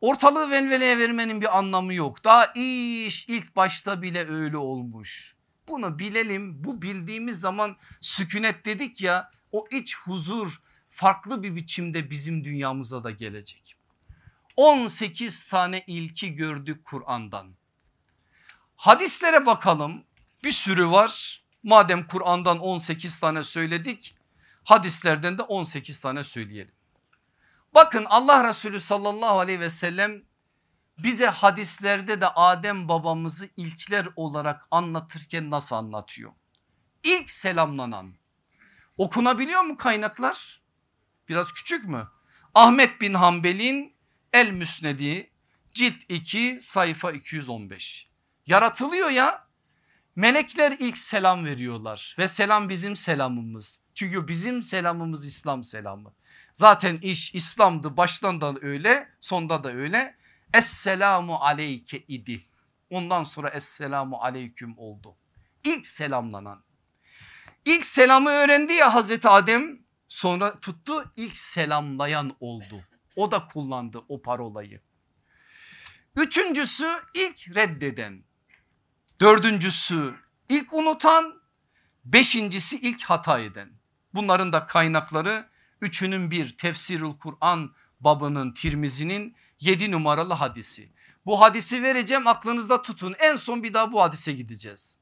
[SPEAKER 2] ortalığı velveleye vermenin bir anlamı yok. Daha iş ilk başta bile öyle olmuş. Bunu bilelim bu bildiğimiz zaman sükunet dedik ya o iç huzur farklı bir biçimde bizim dünyamıza da gelecek. 18 tane ilki gördük Kur'an'dan. Hadislere bakalım bir sürü var. Madem Kur'an'dan 18 tane söyledik hadislerden de 18 tane söyleyelim. Bakın Allah Resulü sallallahu aleyhi ve sellem bize hadislerde de Adem babamızı ilkler olarak anlatırken nasıl anlatıyor? İlk selamlanan okunabiliyor mu kaynaklar? Biraz küçük mü? Ahmet bin Hanbel'in El Müsnedi cilt 2 sayfa 215. Yaratılıyor ya melekler ilk selam veriyorlar ve selam bizim selamımız. Çünkü bizim selamımız İslam selamı. Zaten iş İslam'dı baştan da öyle sonda da öyle. Esselamu aleyke idi. Ondan sonra Esselamu aleyküm oldu. İlk selamlanan. İlk selamı öğrendi ya Hazreti Adem sonra tuttu ilk selamlayan oldu. O da kullandı o parolayı. Üçüncüsü ilk reddeden. Dördüncüsü ilk unutan. Beşincisi ilk hata eden. Bunların da kaynakları üçünün bir tefsirul Kur'an babının Tirmizi'nin 7 numaralı hadisi. Bu hadisi vereceğim aklınızda tutun en son bir daha bu hadise gideceğiz.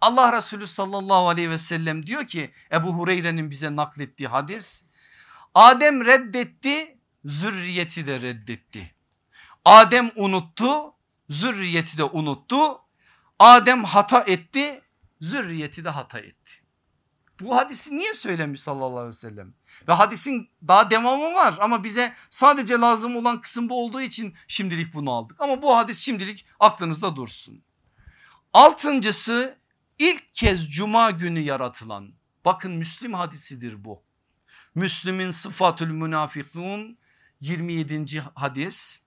[SPEAKER 2] Allah Resulü sallallahu aleyhi ve sellem diyor ki Ebu Hureyre'nin bize naklettiği hadis. Adem reddetti zürriyeti de reddetti. Adem unuttu zürriyeti de unuttu. Adem hata etti zürriyeti de hata etti. Bu hadisi niye söylemiş sallallahu aleyhi ve sellem? Ve hadisin daha devamı var ama bize sadece lazım olan kısım bu olduğu için şimdilik bunu aldık. Ama bu hadis şimdilik aklınızda dursun. Altıncısı ilk kez cuma günü yaratılan bakın Müslim hadisidir bu. Müslüm'ün sıfatül münafikun 27. hadis.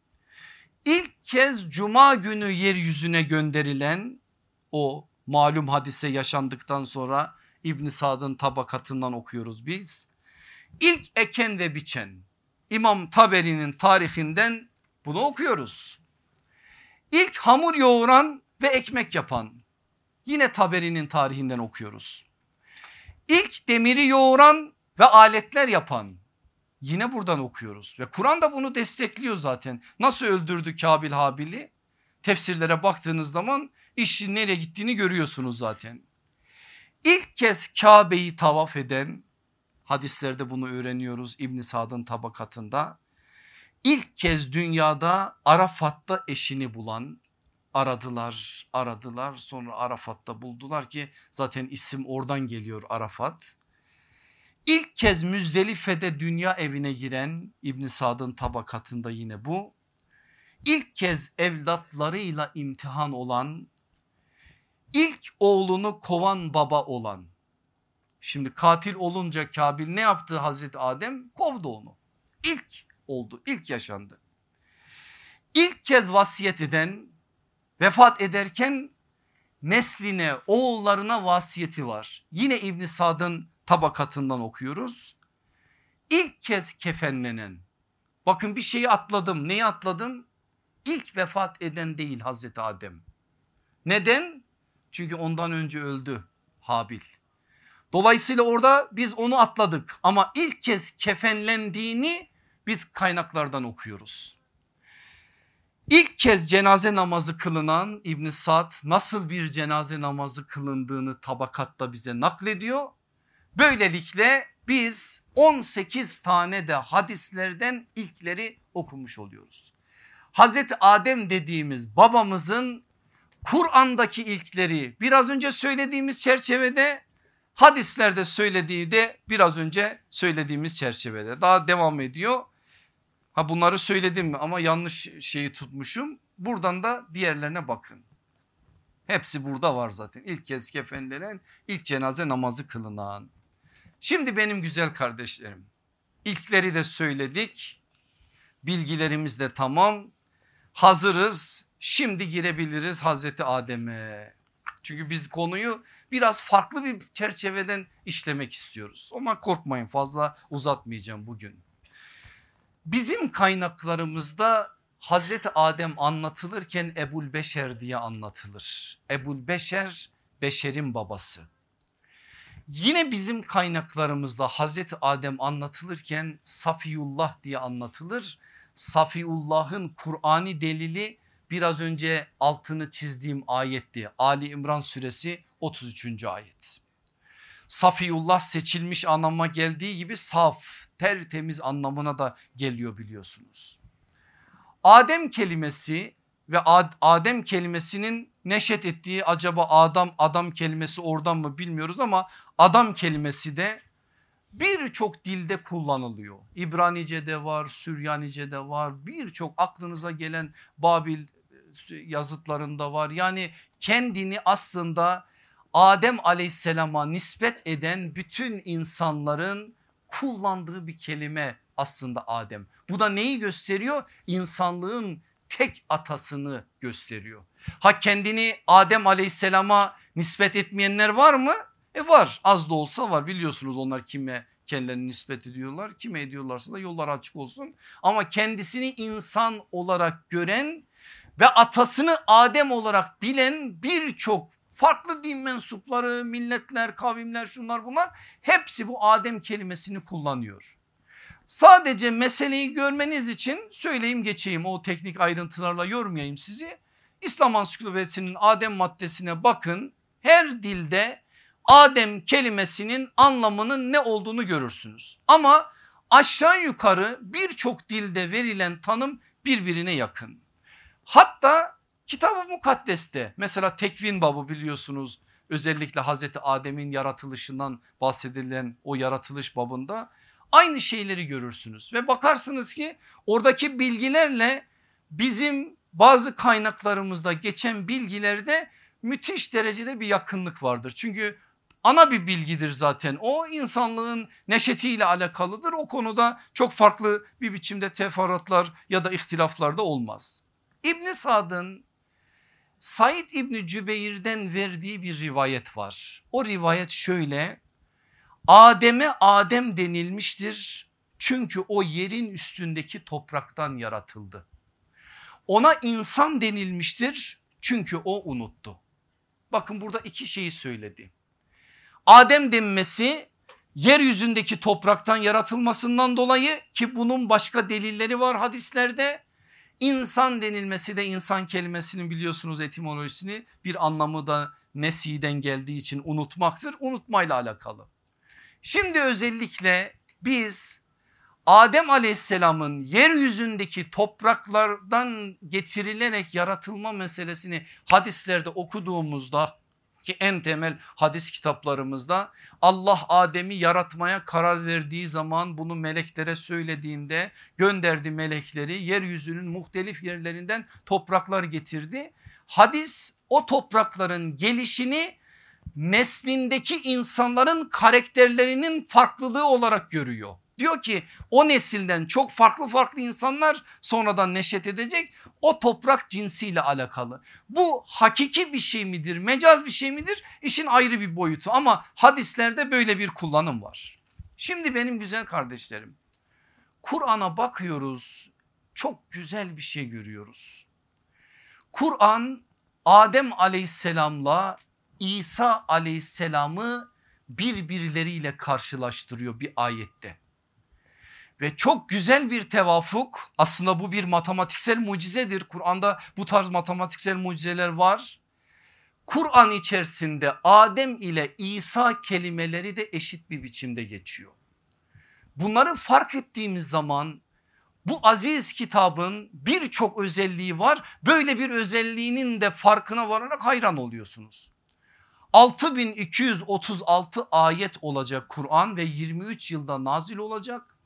[SPEAKER 2] İlk kez cuma günü yeryüzüne gönderilen o malum hadise yaşandıktan sonra İbn Sad'ın tabakatından okuyoruz biz. İlk eken ve biçen İmam Taberi'nin tarihinden bunu okuyoruz. İlk hamur yoğuran ve ekmek yapan yine Taberi'nin tarihinden okuyoruz. İlk demiri yoğuran ve aletler yapan yine buradan okuyoruz ve Kur'an da bunu destekliyor zaten. Nasıl öldürdü Kabil Habil'i? Tefsirlere baktığınız zaman işin nereye gittiğini görüyorsunuz zaten. İlk kez Kabe'yi tavaf eden hadislerde bunu öğreniyoruz İbn Sad'ın tabakatında. İlk kez dünyada Arafat'ta eşini bulan aradılar aradılar sonra Arafat'ta buldular ki zaten isim oradan geliyor Arafat. İlk kez Müzdelife'de dünya evine giren İbn Sad'ın tabakatında yine bu. İlk kez evlatlarıyla imtihan olan ilk oğlunu kovan baba olan. Şimdi katil olunca Kabil ne yaptı Hazreti Adem? Kovdu onu. İlk oldu, ilk yaşandı. İlk kez vasiyet eden vefat ederken nesline oğullarına vasiyeti var. Yine İbn Sad'ın tabakatından okuyoruz. İlk kez kefenlenen bakın bir şeyi atladım neyi atladım? İlk vefat eden değil Hazreti Adem. Neden? Çünkü ondan önce öldü Habil. Dolayısıyla orada biz onu atladık ama ilk kez kefenlendiğini biz kaynaklardan okuyoruz. İlk kez cenaze namazı kılınan İbn Sad nasıl bir cenaze namazı kılındığını tabakatta bize naklediyor. Böylelikle biz 18 tane de hadislerden ilkleri okumuş oluyoruz. Hazreti Adem dediğimiz babamızın Kur'an'daki ilkleri biraz önce söylediğimiz çerçevede hadislerde söylediği de biraz önce söylediğimiz çerçevede daha devam ediyor. Ha bunları söyledim ama yanlış şeyi tutmuşum. Buradan da diğerlerine bakın. Hepsi burada var zaten. İlk kez kefenlenen, ilk cenaze namazı kılınan. Şimdi benim güzel kardeşlerim ilkleri de söyledik. Bilgilerimiz de tamam. Hazırız. Şimdi girebiliriz Hazreti Adem'e. Çünkü biz konuyu biraz farklı bir çerçeveden işlemek istiyoruz. Ama korkmayın fazla uzatmayacağım bugün. Bizim kaynaklarımızda Hazreti Adem anlatılırken Ebul Beşer diye anlatılır. Ebul Beşer beşerin babası. Yine bizim kaynaklarımızda Hazreti Adem anlatılırken Safiyullah diye anlatılır. Safiyullah'ın Kur'ani delili biraz önce altını çizdiğim ayetti. Ali İmran suresi 33. ayet. Safiyullah seçilmiş anlamına geldiği gibi saf, tertemiz anlamına da geliyor biliyorsunuz. Adem kelimesi ve Adem kelimesinin neşet ettiği acaba adam adam kelimesi oradan mı bilmiyoruz ama adam kelimesi de birçok dilde kullanılıyor. İbranice'de var, Süryanice'de var, birçok aklınıza gelen Babil e, yazıtlarında var. Yani kendini aslında Adem aleyhisselama nispet eden bütün insanların kullandığı bir kelime aslında Adem. Bu da neyi gösteriyor? İnsanlığın tek atasını gösteriyor. Ha kendini Adem aleyhisselama nispet etmeyenler var mı? E var az da olsa var biliyorsunuz onlar kime kendilerini nispet ediyorlar. Kime ediyorlarsa da yollar açık olsun. Ama kendisini insan olarak gören ve atasını Adem olarak bilen birçok farklı din mensupları, milletler, kavimler şunlar bunlar hepsi bu Adem kelimesini kullanıyor. Sadece meseleyi görmeniz için söyleyeyim geçeyim o teknik ayrıntılarla yormayayım sizi. İslam Ansiklopedisi'nin Adem maddesine bakın her dilde Adem kelimesinin anlamının ne olduğunu görürsünüz. Ama aşağı yukarı birçok dilde verilen tanım birbirine yakın. Hatta kitabı mukaddeste mesela tekvin babı biliyorsunuz özellikle Hazreti Adem'in yaratılışından bahsedilen o yaratılış babında aynı şeyleri görürsünüz ve bakarsınız ki oradaki bilgilerle bizim bazı kaynaklarımızda geçen bilgilerde müthiş derecede bir yakınlık vardır. Çünkü ana bir bilgidir zaten o insanlığın neşetiyle alakalıdır o konuda çok farklı bir biçimde teferruatlar ya da ihtilaflar da olmaz. İbni Sad'ın Said İbni Cübeyr'den verdiği bir rivayet var. O rivayet şöyle Adem'e Adem denilmiştir çünkü o yerin üstündeki topraktan yaratıldı. Ona insan denilmiştir çünkü o unuttu. Bakın burada iki şeyi söyledi. Adem denmesi yeryüzündeki topraktan yaratılmasından dolayı ki bunun başka delilleri var hadislerde. İnsan denilmesi de insan kelimesinin biliyorsunuz etimolojisini bir anlamı da nesiden geldiği için unutmaktır. Unutmayla alakalı. Şimdi özellikle biz Adem aleyhisselamın yeryüzündeki topraklardan getirilerek yaratılma meselesini hadislerde okuduğumuzda ki en temel hadis kitaplarımızda Allah Adem'i yaratmaya karar verdiği zaman bunu meleklere söylediğinde gönderdi melekleri yeryüzünün muhtelif yerlerinden topraklar getirdi. Hadis o toprakların gelişini neslindeki insanların karakterlerinin farklılığı olarak görüyor. Diyor ki o nesilden çok farklı farklı insanlar sonradan neşet edecek o toprak cinsiyle alakalı. Bu hakiki bir şey midir mecaz bir şey midir işin ayrı bir boyutu ama hadislerde böyle bir kullanım var. Şimdi benim güzel kardeşlerim Kur'an'a bakıyoruz çok güzel bir şey görüyoruz. Kur'an Adem aleyhisselamla İsa aleyhisselamı birbirleriyle karşılaştırıyor bir ayette. Ve çok güzel bir tevafuk aslında bu bir matematiksel mucizedir. Kur'an'da bu tarz matematiksel mucizeler var. Kur'an içerisinde Adem ile İsa kelimeleri de eşit bir biçimde geçiyor. Bunları fark ettiğimiz zaman bu aziz kitabın birçok özelliği var. Böyle bir özelliğinin de farkına vararak hayran oluyorsunuz. 6236 ayet olacak Kur'an ve 23 yılda nazil olacak.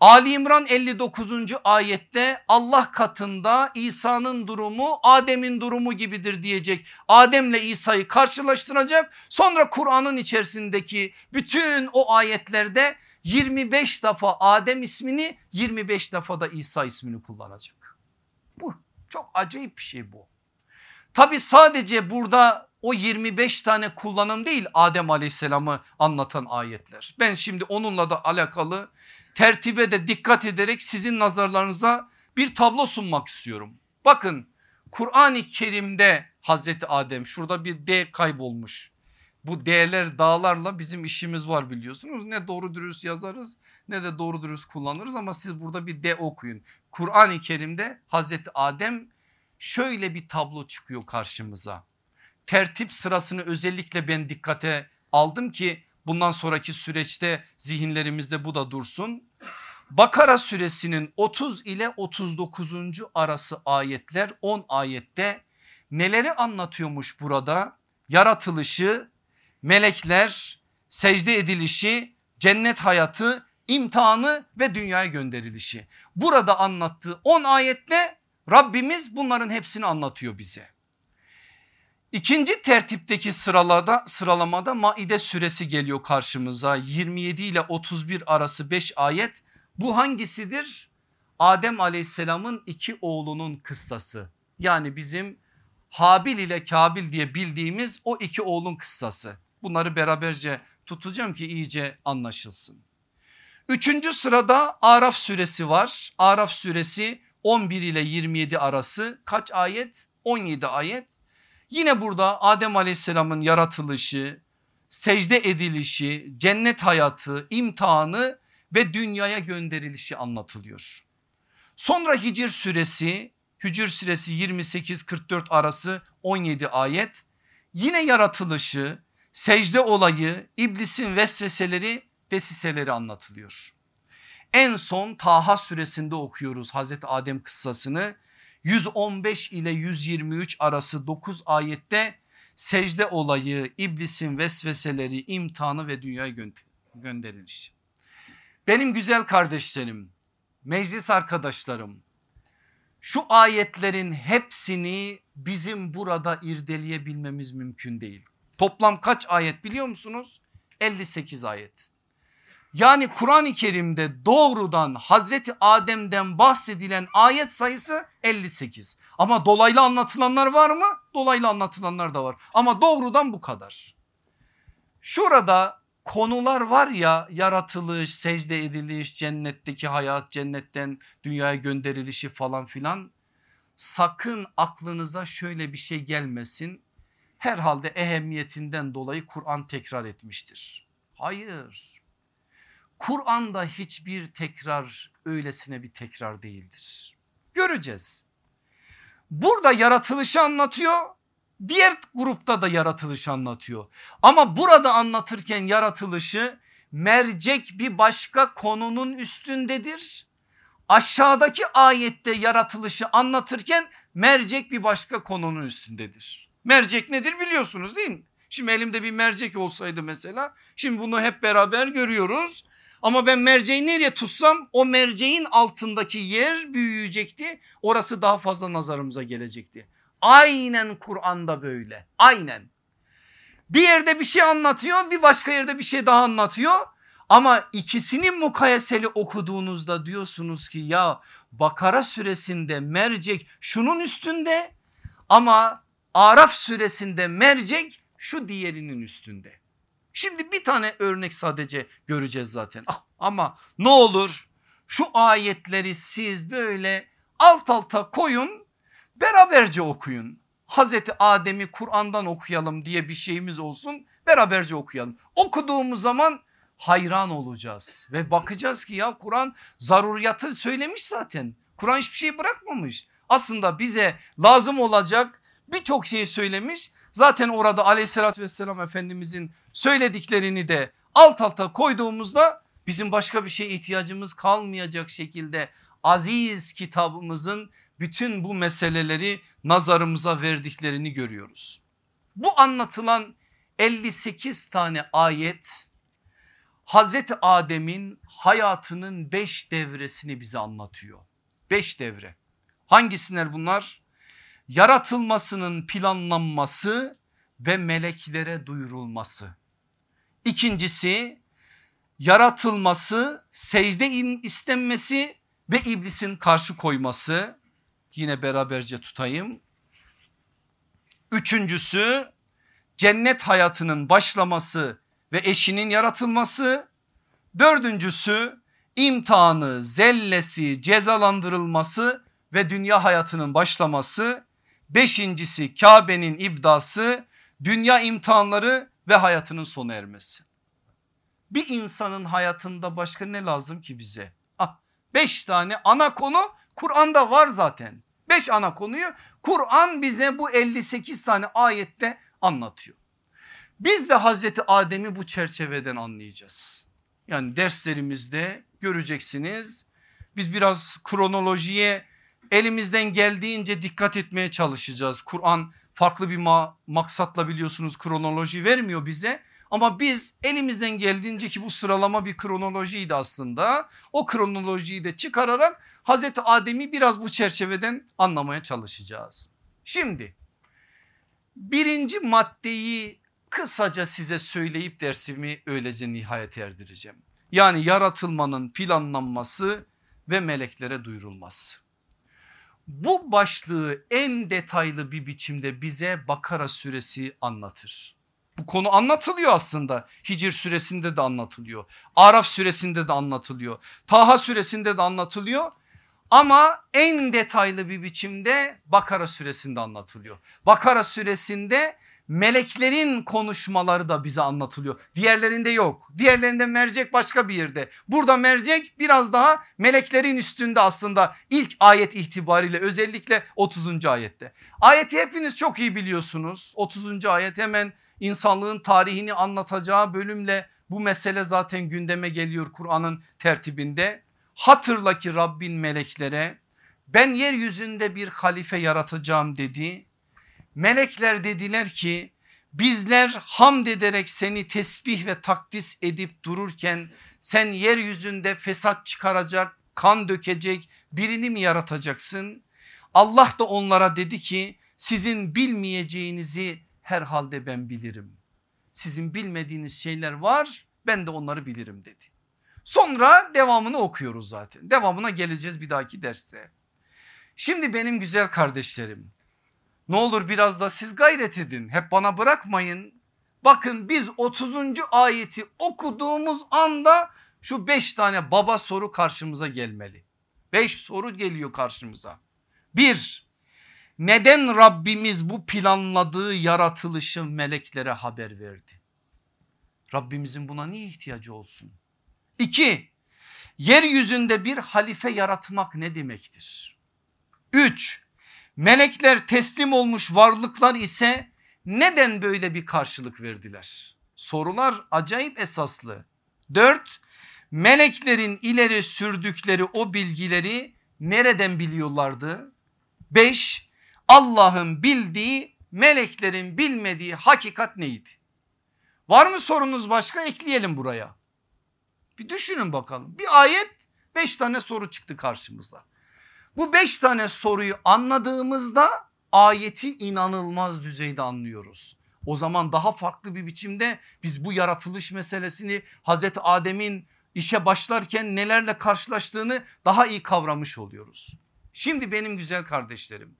[SPEAKER 2] Ali İmran 59. ayette Allah katında İsa'nın durumu Adem'in durumu gibidir diyecek. Adem'le İsa'yı karşılaştıracak. Sonra Kur'an'ın içerisindeki bütün o ayetlerde 25 defa Adem ismini 25 defa da İsa ismini kullanacak. Bu çok acayip bir şey bu. Tabi sadece burada o 25 tane kullanım değil Adem aleyhisselamı anlatan ayetler. Ben şimdi onunla da alakalı tertibe de dikkat ederek sizin nazarlarınıza bir tablo sunmak istiyorum. Bakın Kur'an-ı Kerim'de Hazreti Adem şurada bir D kaybolmuş. Bu D'ler dağlarla bizim işimiz var biliyorsunuz. Ne doğru dürüst yazarız ne de doğru dürüst kullanırız ama siz burada bir D okuyun. Kur'an-ı Kerim'de Hazreti Adem şöyle bir tablo çıkıyor karşımıza. Tertip sırasını özellikle ben dikkate aldım ki bundan sonraki süreçte zihinlerimizde bu da dursun. Bakara suresinin 30 ile 39. arası ayetler 10 ayette neleri anlatıyormuş burada? Yaratılışı, melekler, secde edilişi, cennet hayatı, imtihanı ve dünyaya gönderilişi. Burada anlattığı 10 ayette Rabbimiz bunların hepsini anlatıyor bize. İkinci tertipteki sıralada, sıralamada Maide suresi geliyor karşımıza 27 ile 31 arası 5 ayet. Bu hangisidir? Adem aleyhisselamın iki oğlunun kıssası. Yani bizim Habil ile Kabil diye bildiğimiz o iki oğlun kıssası. Bunları beraberce tutacağım ki iyice anlaşılsın. Üçüncü sırada Araf suresi var. Araf suresi 11 ile 27 arası kaç ayet? 17 ayet. Yine burada Adem aleyhisselamın yaratılışı, secde edilişi, cennet hayatı, imtihanı ve dünyaya gönderilişi anlatılıyor. Sonra Hicr suresi, Hicr suresi 28-44 arası 17 ayet. Yine yaratılışı, secde olayı, iblisin vesveseleri, desiseleri anlatılıyor. En son Taha suresinde okuyoruz Hazreti Adem kıssasını. 115 ile 123 arası 9 ayette secde olayı, iblisin vesveseleri, imtihanı ve dünyaya gönderilişi. Benim güzel kardeşlerim, meclis arkadaşlarım şu ayetlerin hepsini bizim burada irdeleyebilmemiz mümkün değil. Toplam kaç ayet biliyor musunuz? 58 ayet. Yani Kur'an-ı Kerim'de doğrudan Hazreti Adem'den bahsedilen ayet sayısı 58. Ama dolaylı anlatılanlar var mı? Dolaylı anlatılanlar da var. Ama doğrudan bu kadar. Şurada konular var ya yaratılış, secde ediliş, cennetteki hayat, cennetten dünyaya gönderilişi falan filan. Sakın aklınıza şöyle bir şey gelmesin. Herhalde ehemmiyetinden dolayı Kur'an tekrar etmiştir. Hayır. Kur'an'da hiçbir tekrar öylesine bir tekrar değildir. Göreceğiz. Burada yaratılışı anlatıyor. Diğer grupta da yaratılışı anlatıyor. Ama burada anlatırken yaratılışı mercek bir başka konunun üstündedir. Aşağıdaki ayette yaratılışı anlatırken mercek bir başka konunun üstündedir. Mercek nedir biliyorsunuz değil mi? Şimdi elimde bir mercek olsaydı mesela şimdi bunu hep beraber görüyoruz. Ama ben merceği nereye tutsam o merceğin altındaki yer büyüyecekti. Orası daha fazla nazarımıza gelecekti. Aynen Kur'an'da böyle aynen. Bir yerde bir şey anlatıyor bir başka yerde bir şey daha anlatıyor. Ama ikisini mukayeseli okuduğunuzda diyorsunuz ki ya Bakara suresinde mercek şunun üstünde ama Araf suresinde mercek şu diğerinin üstünde. Şimdi bir tane örnek sadece göreceğiz zaten. Ah, ama ne olur şu ayetleri siz böyle alt alta koyun beraberce okuyun. Hazreti Adem'i Kur'an'dan okuyalım diye bir şeyimiz olsun beraberce okuyalım. Okuduğumuz zaman hayran olacağız ve bakacağız ki ya Kur'an zaruriyatı söylemiş zaten. Kur'an hiçbir şey bırakmamış. Aslında bize lazım olacak birçok şeyi söylemiş. Zaten orada aleyhissalatü vesselam efendimizin söylediklerini de alt alta koyduğumuzda bizim başka bir şeye ihtiyacımız kalmayacak şekilde aziz kitabımızın bütün bu meseleleri nazarımıza verdiklerini görüyoruz. Bu anlatılan 58 tane ayet Hazreti Adem'in hayatının 5 devresini bize anlatıyor. 5 devre. Hangisiler bunlar? Yaratılmasının planlanması ve meleklere duyurulması. İkincisi yaratılması, secde istenmesi ve iblisin karşı koyması. Yine beraberce tutayım. Üçüncüsü cennet hayatının başlaması ve eşinin yaratılması. Dördüncüsü imtihanı, zellesi, cezalandırılması ve dünya hayatının başlaması. Beşincisi Kabe'nin ibdası, dünya imtihanları ve hayatının sona ermesi. Bir insanın hayatında başka ne lazım ki bize? Ah, beş tane ana konu Kur'an'da var zaten. Beş ana konuyu Kur'an bize bu 58 tane ayette anlatıyor. Biz de Hazreti Adem'i bu çerçeveden anlayacağız. Yani derslerimizde göreceksiniz. Biz biraz kronolojiye elimizden geldiğince dikkat etmeye çalışacağız. Kur'an farklı bir ma maksatla biliyorsunuz kronoloji vermiyor bize. Ama biz elimizden geldiğince ki bu sıralama bir kronolojiydi aslında. O kronolojiyi de çıkararak Hazreti Adem'i biraz bu çerçeveden anlamaya çalışacağız. Şimdi birinci maddeyi kısaca size söyleyip dersimi öylece nihayet erdireceğim. Yani yaratılmanın planlanması ve meleklere duyurulması. Bu başlığı en detaylı bir biçimde bize Bakara suresi anlatır. Bu konu anlatılıyor aslında. Hicr suresinde de anlatılıyor. Araf suresinde de anlatılıyor. Taha suresinde de anlatılıyor. Ama en detaylı bir biçimde Bakara suresinde anlatılıyor. Bakara suresinde meleklerin konuşmaları da bize anlatılıyor. Diğerlerinde yok. Diğerlerinde mercek başka bir yerde. Burada mercek biraz daha meleklerin üstünde aslında ilk ayet itibariyle özellikle 30. ayette. Ayeti hepiniz çok iyi biliyorsunuz. 30. ayet hemen insanlığın tarihini anlatacağı bölümle bu mesele zaten gündeme geliyor Kur'an'ın tertibinde. Hatırla ki Rabbin meleklere ben yeryüzünde bir halife yaratacağım dedi Melekler dediler ki bizler hamd ederek seni tesbih ve takdis edip dururken sen yeryüzünde fesat çıkaracak, kan dökecek birini mi yaratacaksın? Allah da onlara dedi ki sizin bilmeyeceğinizi herhalde ben bilirim. Sizin bilmediğiniz şeyler var ben de onları bilirim dedi. Sonra devamını okuyoruz zaten. Devamına geleceğiz bir dahaki derste. Şimdi benim güzel kardeşlerim ne olur biraz da siz gayret edin. Hep bana bırakmayın. Bakın biz 30. ayeti okuduğumuz anda şu 5 tane baba soru karşımıza gelmeli. 5 soru geliyor karşımıza. 1. Neden Rabbimiz bu planladığı yaratılışı meleklere haber verdi? Rabbimizin buna niye ihtiyacı olsun? 2. Yeryüzünde bir halife yaratmak ne demektir? 3. Melekler teslim olmuş varlıklar ise neden böyle bir karşılık verdiler? Sorular acayip esaslı. Dört, meleklerin ileri sürdükleri o bilgileri nereden biliyorlardı? Beş, Allah'ın bildiği meleklerin bilmediği hakikat neydi? Var mı sorunuz başka ekleyelim buraya. Bir düşünün bakalım bir ayet beş tane soru çıktı karşımıza. Bu beş tane soruyu anladığımızda ayeti inanılmaz düzeyde anlıyoruz. O zaman daha farklı bir biçimde biz bu yaratılış meselesini Hazreti Adem'in işe başlarken nelerle karşılaştığını daha iyi kavramış oluyoruz. Şimdi benim güzel kardeşlerim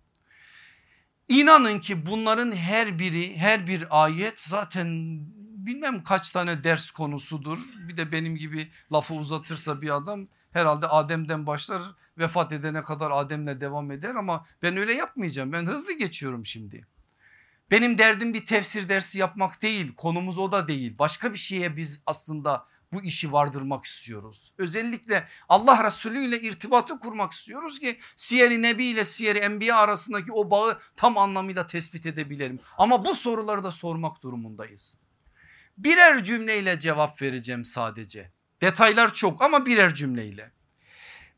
[SPEAKER 2] inanın ki bunların her biri her bir ayet zaten bilmem kaç tane ders konusudur. Bir de benim gibi lafı uzatırsa bir adam herhalde Adem'den başlar vefat edene kadar Adem'le devam eder ama ben öyle yapmayacağım. Ben hızlı geçiyorum şimdi. Benim derdim bir tefsir dersi yapmak değil konumuz o da değil başka bir şeye biz aslında bu işi vardırmak istiyoruz. Özellikle Allah Resulü ile irtibatı kurmak istiyoruz ki Siyer-i Nebi ile Siyer-i Enbiya arasındaki o bağı tam anlamıyla tespit edebilelim. Ama bu soruları da sormak durumundayız. Birer cümleyle cevap vereceğim sadece. Detaylar çok ama birer cümleyle.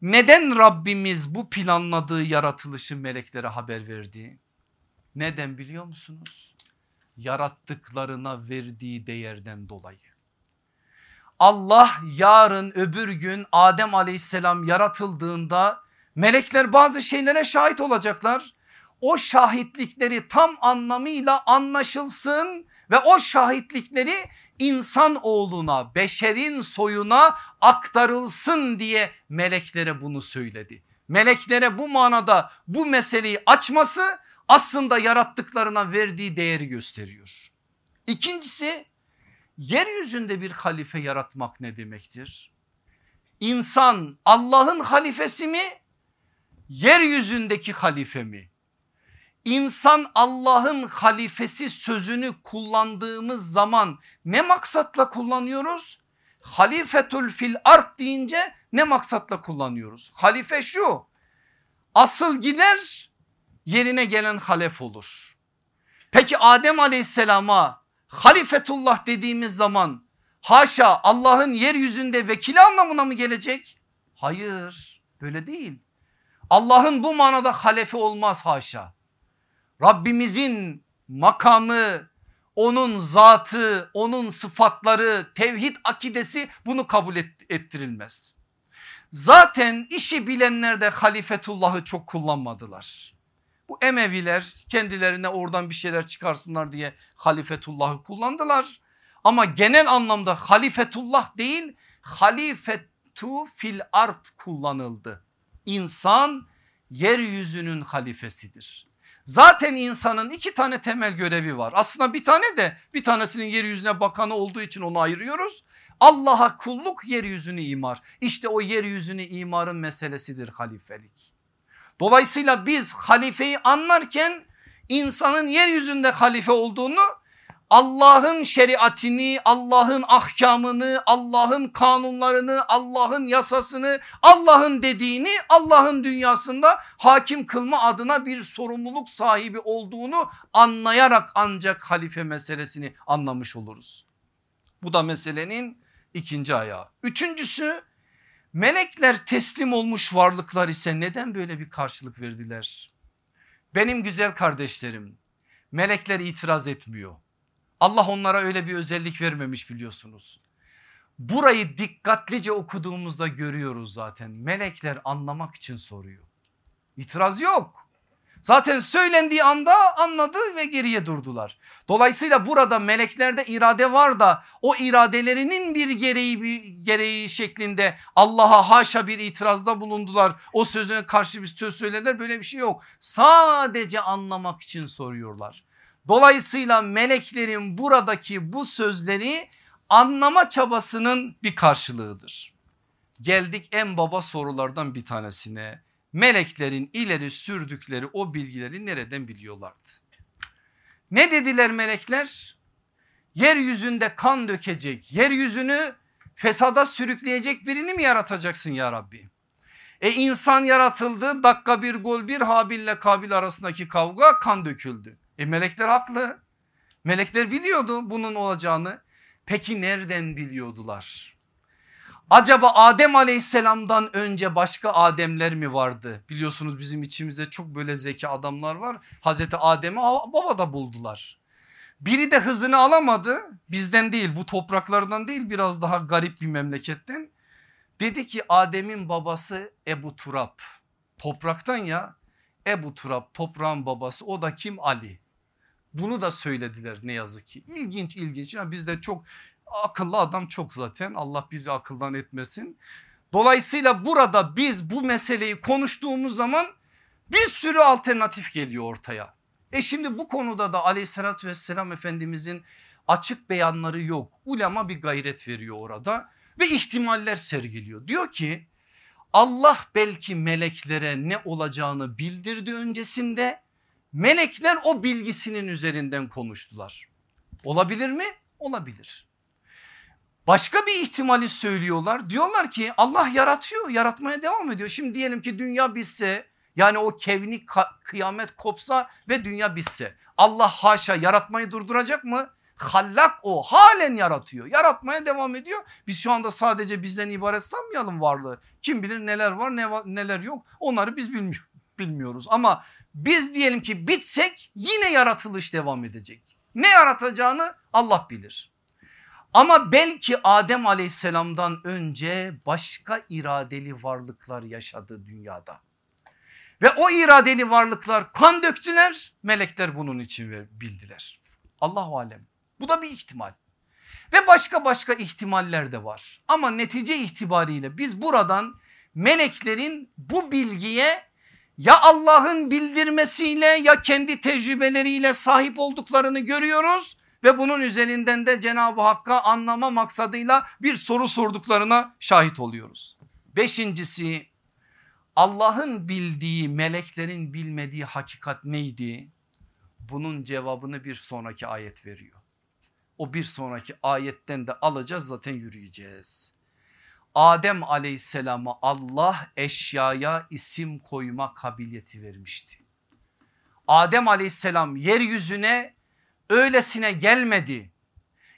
[SPEAKER 2] Neden Rabbimiz bu planladığı yaratılışı meleklere haber verdi? Neden biliyor musunuz? Yarattıklarına verdiği değerden dolayı. Allah yarın öbür gün Adem aleyhisselam yaratıldığında melekler bazı şeylere şahit olacaklar. O şahitlikleri tam anlamıyla anlaşılsın ve o şahitlikleri insan oğluna beşerin soyuna aktarılsın diye meleklere bunu söyledi. Meleklere bu manada bu meseleyi açması aslında yarattıklarına verdiği değeri gösteriyor. İkincisi yeryüzünde bir halife yaratmak ne demektir? İnsan Allah'ın halifesi mi? Yeryüzündeki halife mi? İnsan Allah'ın halifesi sözünü kullandığımız zaman ne maksatla kullanıyoruz? Halifetül fil art deyince ne maksatla kullanıyoruz? Halife şu asıl gider yerine gelen halef olur. Peki Adem aleyhisselama halifetullah dediğimiz zaman haşa Allah'ın yeryüzünde vekili anlamına mı gelecek? Hayır böyle değil. Allah'ın bu manada halefi olmaz haşa. Rabbimizin makamı, onun zatı, onun sıfatları, tevhid akidesi bunu kabul ettirilmez. Zaten işi bilenler de halifetullahı çok kullanmadılar. Bu Emeviler kendilerine oradan bir şeyler çıkarsınlar diye halifetullahı kullandılar. Ama genel anlamda halifetullah değil halifetu fil art kullanıldı. İnsan yeryüzünün halifesidir. Zaten insanın iki tane temel görevi var. Aslında bir tane de bir tanesinin yeryüzüne bakanı olduğu için onu ayırıyoruz. Allah'a kulluk yeryüzünü imar. İşte o yeryüzünü imarın meselesidir halifelik. Dolayısıyla biz halifeyi anlarken insanın yeryüzünde halife olduğunu Allah'ın şeriatini, Allah'ın ahkamını, Allah'ın kanunlarını, Allah'ın yasasını, Allah'ın dediğini Allah'ın dünyasında hakim kılma adına bir sorumluluk sahibi olduğunu anlayarak ancak halife meselesini anlamış oluruz. Bu da meselenin ikinci ayağı. Üçüncüsü melekler teslim olmuş varlıklar ise neden böyle bir karşılık verdiler? Benim güzel kardeşlerim melekler itiraz etmiyor. Allah onlara öyle bir özellik vermemiş biliyorsunuz. Burayı dikkatlice okuduğumuzda görüyoruz zaten. Melekler anlamak için soruyor. İtiraz yok. Zaten söylendiği anda anladı ve geriye durdular. Dolayısıyla burada meleklerde irade var da o iradelerinin bir gereği bir gereği şeklinde Allah'a haşa bir itirazda bulundular. O sözüne karşı bir söz söylediler böyle bir şey yok. Sadece anlamak için soruyorlar. Dolayısıyla meleklerin buradaki bu sözleri anlama çabasının bir karşılığıdır. Geldik en baba sorulardan bir tanesine. Meleklerin ileri sürdükleri o bilgileri nereden biliyorlardı? Ne dediler melekler? Yeryüzünde kan dökecek, yeryüzünü fesada sürükleyecek birini mi yaratacaksın ya Rabbi? E insan yaratıldı dakika bir gol bir Habil Kabil arasındaki kavga kan döküldü. E melekler haklı. Melekler biliyordu bunun olacağını. Peki nereden biliyordular? Acaba Adem aleyhisselamdan önce başka Ademler mi vardı? Biliyorsunuz bizim içimizde çok böyle zeki adamlar var. Hazreti Adem'i babada buldular. Biri de hızını alamadı bizden değil bu topraklardan değil biraz daha garip bir memleketten. Dedi ki Adem'in babası Ebu Turab topraktan ya Ebu Turab toprağın babası o da kim Ali. Bunu da söylediler ne yazık ki. İlginç ilginç. Yani bizde çok akıllı adam çok zaten. Allah bizi akıldan etmesin. Dolayısıyla burada biz bu meseleyi konuştuğumuz zaman bir sürü alternatif geliyor ortaya. E şimdi bu konuda da aleyhissalatü vesselam efendimizin açık beyanları yok. Ulema bir gayret veriyor orada ve ihtimaller sergiliyor. Diyor ki Allah belki meleklere ne olacağını bildirdi öncesinde Melekler o bilgisinin üzerinden konuştular. Olabilir mi? Olabilir. Başka bir ihtimali söylüyorlar. Diyorlar ki Allah yaratıyor, yaratmaya devam ediyor. Şimdi diyelim ki dünya bitse yani o kevni kıyamet kopsa ve dünya bitse. Allah haşa yaratmayı durduracak mı? Hallak o halen yaratıyor yaratmaya devam ediyor. Biz şu anda sadece bizden ibaret sanmayalım varlığı. Kim bilir neler var ne var, neler yok onları biz bilmiyoruz ama biz diyelim ki bitsek yine yaratılış devam edecek. Ne yaratacağını Allah bilir. Ama belki Adem aleyhisselamdan önce başka iradeli varlıklar yaşadı dünyada. Ve o iradeli varlıklar kan döktüler melekler bunun için bildiler. Allahu alem bu da bir ihtimal. Ve başka başka ihtimaller de var. Ama netice itibariyle biz buradan meleklerin bu bilgiye ya Allah'ın bildirmesiyle ya kendi tecrübeleriyle sahip olduklarını görüyoruz ve bunun üzerinden de Cenab-ı Hakk'a anlama maksadıyla bir soru sorduklarına şahit oluyoruz. Beşincisi Allah'ın bildiği meleklerin bilmediği hakikat neydi? Bunun cevabını bir sonraki ayet veriyor. O bir sonraki ayetten de alacağız zaten yürüyeceğiz. Adem aleyhisselama Allah eşyaya isim koyma kabiliyeti vermişti. Adem aleyhisselam yeryüzüne öylesine gelmedi.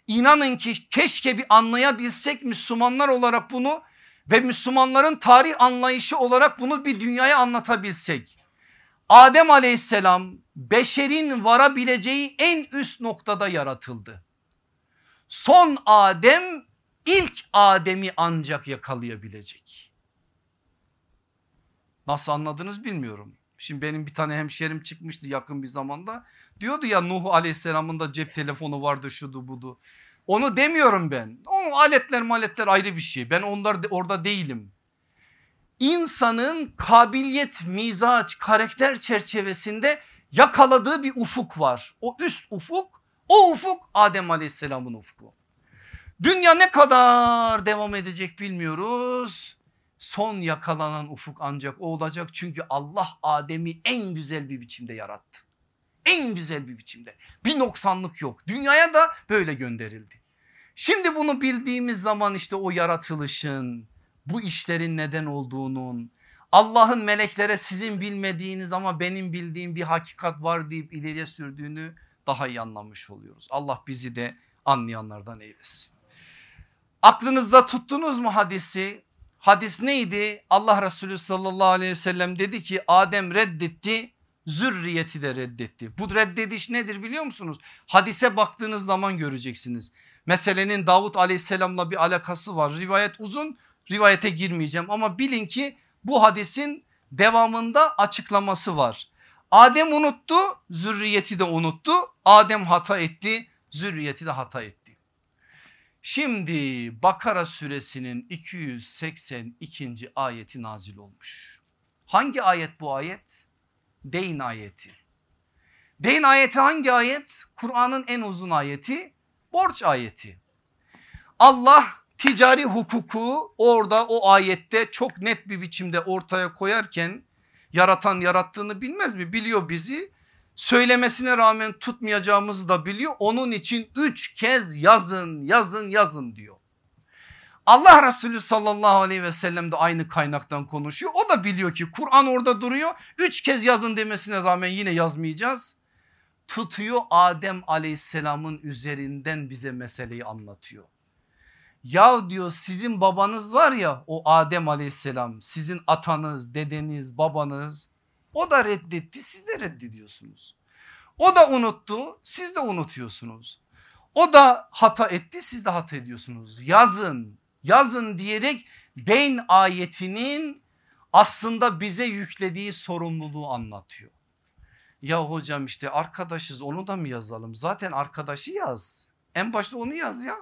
[SPEAKER 2] İnanın ki keşke bir anlayabilsek Müslümanlar olarak bunu ve Müslümanların tarih anlayışı olarak bunu bir dünyaya anlatabilsek. Adem aleyhisselam beşerin varabileceği en üst noktada yaratıldı. Son Adem ilk Adem'i ancak yakalayabilecek. Nasıl anladınız bilmiyorum. Şimdi benim bir tane hemşerim çıkmıştı yakın bir zamanda. Diyordu ya Nuh aleyhisselamın da cep telefonu vardı şudu budu. Onu demiyorum ben. O aletler maletler ayrı bir şey. Ben onlar orada değilim. İnsanın kabiliyet, mizaç, karakter çerçevesinde yakaladığı bir ufuk var. O üst ufuk, o ufuk Adem aleyhisselamın ufku. Dünya ne kadar devam edecek bilmiyoruz. Son yakalanan ufuk ancak o olacak çünkü Allah Adem'i en güzel bir biçimde yarattı. En güzel bir biçimde bir noksanlık yok dünyaya da böyle gönderildi. Şimdi bunu bildiğimiz zaman işte o yaratılışın bu işlerin neden olduğunun Allah'ın meleklere sizin bilmediğiniz ama benim bildiğim bir hakikat var deyip ileriye sürdüğünü daha iyi anlamış oluyoruz. Allah bizi de anlayanlardan eylesin. Aklınızda tuttunuz mu hadisi? Hadis neydi? Allah Resulü sallallahu aleyhi ve sellem dedi ki Adem reddetti zürriyeti de reddetti. Bu reddediş nedir biliyor musunuz? Hadise baktığınız zaman göreceksiniz. Meselenin Davut aleyhisselamla bir alakası var. Rivayet uzun rivayete girmeyeceğim ama bilin ki bu hadisin devamında açıklaması var. Adem unuttu zürriyeti de unuttu. Adem hata etti zürriyeti de hata etti. Şimdi Bakara suresinin 282. ayeti nazil olmuş. Hangi ayet bu ayet? Deyn ayeti. Deyn ayeti hangi ayet? Kur'an'ın en uzun ayeti borç ayeti. Allah ticari hukuku orada o ayette çok net bir biçimde ortaya koyarken yaratan yarattığını bilmez mi? Biliyor bizi söylemesine rağmen tutmayacağımızı da biliyor. Onun için üç kez yazın yazın yazın diyor. Allah Resulü sallallahu aleyhi ve sellem de aynı kaynaktan konuşuyor. O da biliyor ki Kur'an orada duruyor. Üç kez yazın demesine rağmen yine yazmayacağız. Tutuyor Adem aleyhisselamın üzerinden bize meseleyi anlatıyor. Ya diyor sizin babanız var ya o Adem aleyhisselam sizin atanız dedeniz babanız o da reddetti siz de reddediyorsunuz. O da unuttu siz de unutuyorsunuz. O da hata etti siz de hata ediyorsunuz. Yazın yazın diyerek beyn ayetinin aslında bize yüklediği sorumluluğu anlatıyor. Ya hocam işte arkadaşız onu da mı yazalım? Zaten arkadaşı yaz. En başta onu yaz ya.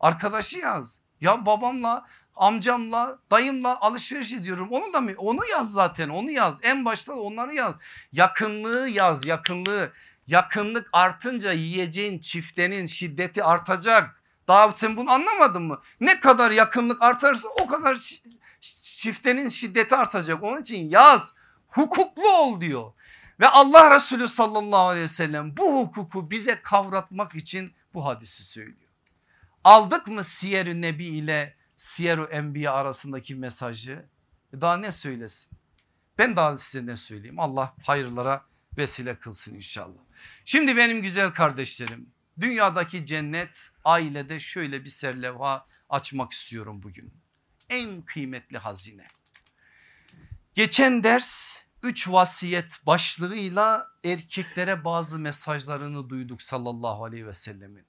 [SPEAKER 2] Arkadaşı yaz. Ya babamla amcamla dayımla alışveriş ediyorum. Onu da mı? Onu yaz zaten onu yaz. En başta onları yaz. Yakınlığı yaz yakınlığı. Yakınlık artınca yiyeceğin çiftenin şiddeti artacak. Daha sen bunu anlamadın mı? Ne kadar yakınlık artarsa o kadar çiftenin şiddeti artacak. Onun için yaz. Hukuklu ol diyor. Ve Allah Resulü sallallahu aleyhi ve sellem bu hukuku bize kavratmak için bu hadisi söylüyor. Aldık mı Siyer-i Nebi ile Siyer-i Enbiya arasındaki mesajı? E daha ne söylesin? Ben daha size ne söyleyeyim? Allah hayırlara vesile kılsın inşallah. Şimdi benim güzel kardeşlerim dünyadaki cennet ailede şöyle bir serlevha açmak istiyorum bugün. En kıymetli hazine. Geçen ders üç vasiyet başlığıyla erkeklere bazı mesajlarını duyduk sallallahu aleyhi ve sellemin.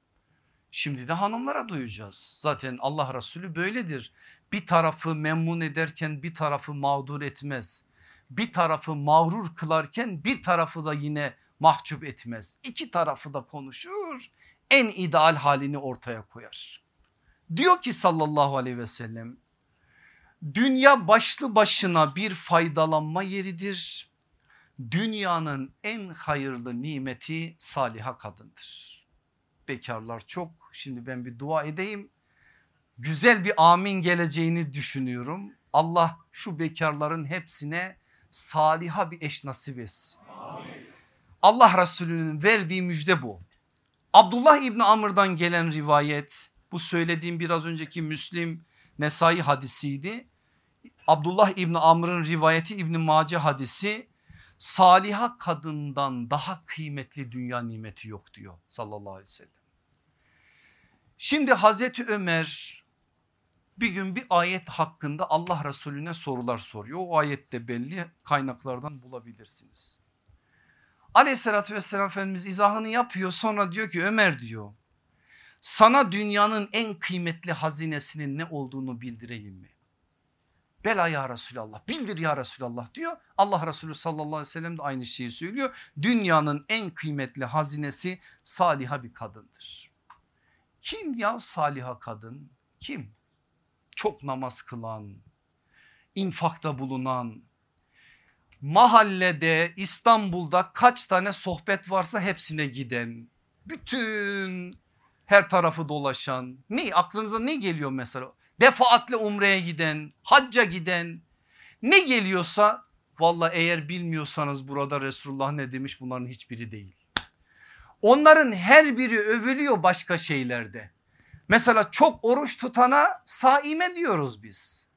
[SPEAKER 2] Şimdi de hanımlara duyacağız. Zaten Allah Resulü böyledir. Bir tarafı memnun ederken bir tarafı mağdur etmez. Bir tarafı mağrur kılarken bir tarafı da yine mahcup etmez. İki tarafı da konuşur en ideal halini ortaya koyar. Diyor ki sallallahu aleyhi ve sellem dünya başlı başına bir faydalanma yeridir. Dünyanın en hayırlı nimeti saliha kadındır. Bekarlar çok. Şimdi ben bir dua edeyim. Güzel bir amin geleceğini düşünüyorum. Allah şu bekarların hepsine saliha bir eş nasip etsin. Allah Resulü'nün verdiği müjde bu. Abdullah İbni Amr'dan gelen rivayet bu söylediğim biraz önceki Müslim Nesai hadisiydi. Abdullah İbni Amr'ın rivayeti İbni Mace hadisi saliha kadından daha kıymetli dünya nimeti yok diyor sallallahu aleyhi ve sellem. Şimdi Hazreti Ömer bir gün bir ayet hakkında Allah Resulüne sorular soruyor. O ayette belli kaynaklardan bulabilirsiniz. Aleyhissalatü vesselam Efendimiz izahını yapıyor sonra diyor ki Ömer diyor sana dünyanın en kıymetli hazinesinin ne olduğunu bildireyim mi? Bela ya Resulallah bildir ya Resulallah diyor. Allah Resulü sallallahu aleyhi ve sellem de aynı şeyi söylüyor. Dünyanın en kıymetli hazinesi saliha bir kadındır. Kim ya saliha kadın? Kim? Çok namaz kılan, infakta bulunan, mahallede İstanbul'da kaç tane sohbet varsa hepsine giden, bütün her tarafı dolaşan ne aklınıza ne geliyor mesela? Defaatle umreye giden, hacca giden ne geliyorsa valla eğer bilmiyorsanız burada Resulullah ne demiş bunların hiçbiri değil. Onların her biri övülüyor başka şeylerde. Mesela çok oruç tutana saime diyoruz biz.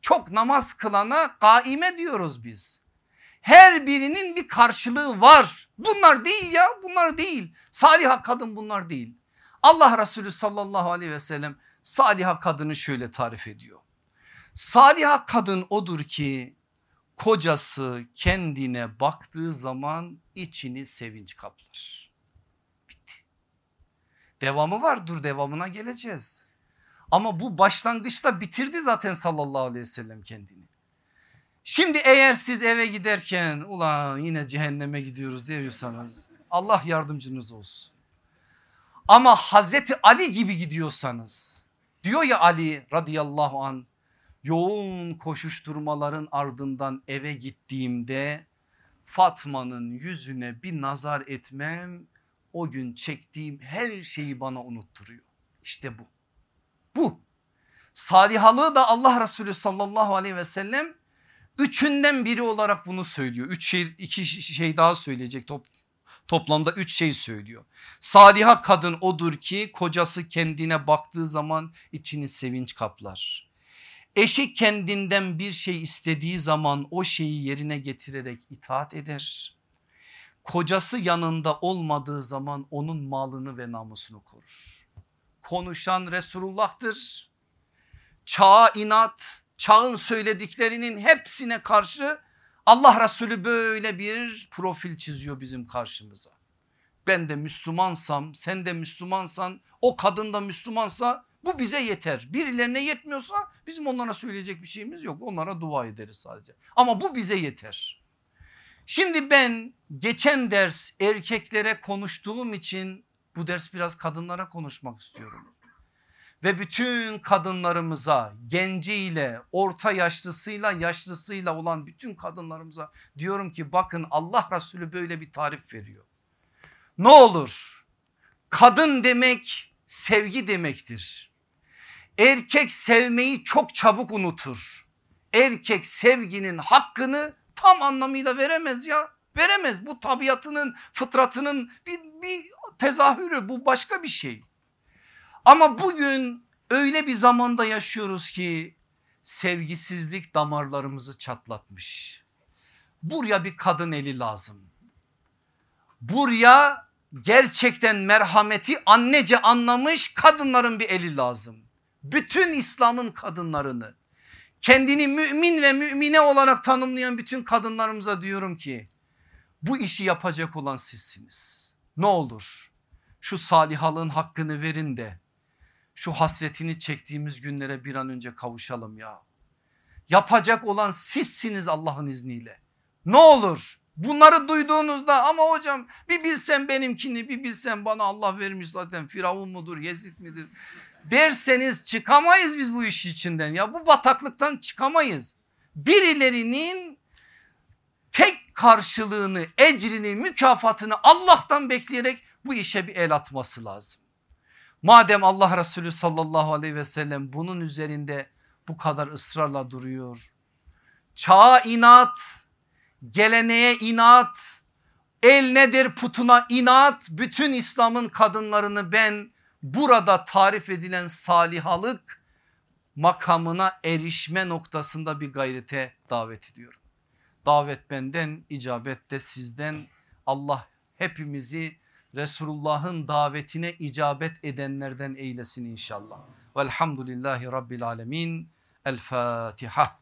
[SPEAKER 2] Çok namaz kılana kaime diyoruz biz. Her birinin bir karşılığı var. Bunlar değil ya bunlar değil. Saliha kadın bunlar değil. Allah Resulü sallallahu aleyhi ve sellem saliha kadını şöyle tarif ediyor. Saliha kadın odur ki kocası kendine baktığı zaman içini sevinç kaplar. Devamı var dur devamına geleceğiz. Ama bu başlangıçta bitirdi zaten sallallahu aleyhi ve sellem kendini. Şimdi eğer siz eve giderken ulan yine cehenneme gidiyoruz diyorsanız Allah yardımcınız olsun. Ama Hazreti Ali gibi gidiyorsanız diyor ya Ali radıyallahu an yoğun koşuşturmaların ardından eve gittiğimde Fatma'nın yüzüne bir nazar etmem o gün çektiğim her şeyi bana unutturuyor. İşte bu. Bu. Salihalığı da Allah Resulü sallallahu aleyhi ve sellem üçünden biri olarak bunu söylüyor. Üç şey, iki şey daha söyleyecek top, toplamda üç şey söylüyor. Saliha kadın odur ki kocası kendine baktığı zaman içini sevinç kaplar. Eşi kendinden bir şey istediği zaman o şeyi yerine getirerek itaat eder. Kocası yanında olmadığı zaman onun malını ve namusunu korur. Konuşan Resulullah'tır. Çağa inat, çağın söylediklerinin hepsine karşı Allah Resulü böyle bir profil çiziyor bizim karşımıza. Ben de Müslümansam sen de Müslümansan o kadın da Müslümansa bu bize yeter. Birilerine yetmiyorsa bizim onlara söyleyecek bir şeyimiz yok. Onlara dua ederiz sadece. Ama bu bize yeter. Şimdi ben geçen ders erkeklere konuştuğum için bu ders biraz kadınlara konuşmak istiyorum. Ve bütün kadınlarımıza genciyle orta yaşlısıyla yaşlısıyla olan bütün kadınlarımıza diyorum ki bakın Allah Resulü böyle bir tarif veriyor. Ne olur kadın demek sevgi demektir. Erkek sevmeyi çok çabuk unutur. Erkek sevginin hakkını tam anlamıyla veremez ya. Veremez bu tabiatının fıtratının bir, bir tezahürü bu başka bir şey. Ama bugün öyle bir zamanda yaşıyoruz ki sevgisizlik damarlarımızı çatlatmış. Buraya bir kadın eli lazım. Buraya gerçekten merhameti annece anlamış kadınların bir eli lazım. Bütün İslam'ın kadınlarını kendini mümin ve mümine olarak tanımlayan bütün kadınlarımıza diyorum ki bu işi yapacak olan sizsiniz. Ne olur şu salihalığın hakkını verin de şu hasretini çektiğimiz günlere bir an önce kavuşalım ya. Yapacak olan sizsiniz Allah'ın izniyle. Ne olur bunları duyduğunuzda ama hocam bir bilsem benimkini bir bilsem bana Allah vermiş zaten Firavun mudur Yezid midir derseniz çıkamayız biz bu iş içinden ya bu bataklıktan çıkamayız. Birilerinin tek karşılığını ecrini mükafatını Allah'tan bekleyerek bu işe bir el atması lazım. Madem Allah Resulü sallallahu aleyhi ve sellem bunun üzerinde bu kadar ısrarla duruyor. Çağa inat, geleneğe inat, el nedir putuna inat. Bütün İslam'ın kadınlarını ben burada tarif edilen salihalık makamına erişme noktasında bir gayrete davet ediyorum. Davet benden, icabet de sizden. Allah hepimizi Resulullah'ın davetine icabet edenlerden eylesin inşallah. Velhamdülillahi Rabbil Alemin. El Fatiha.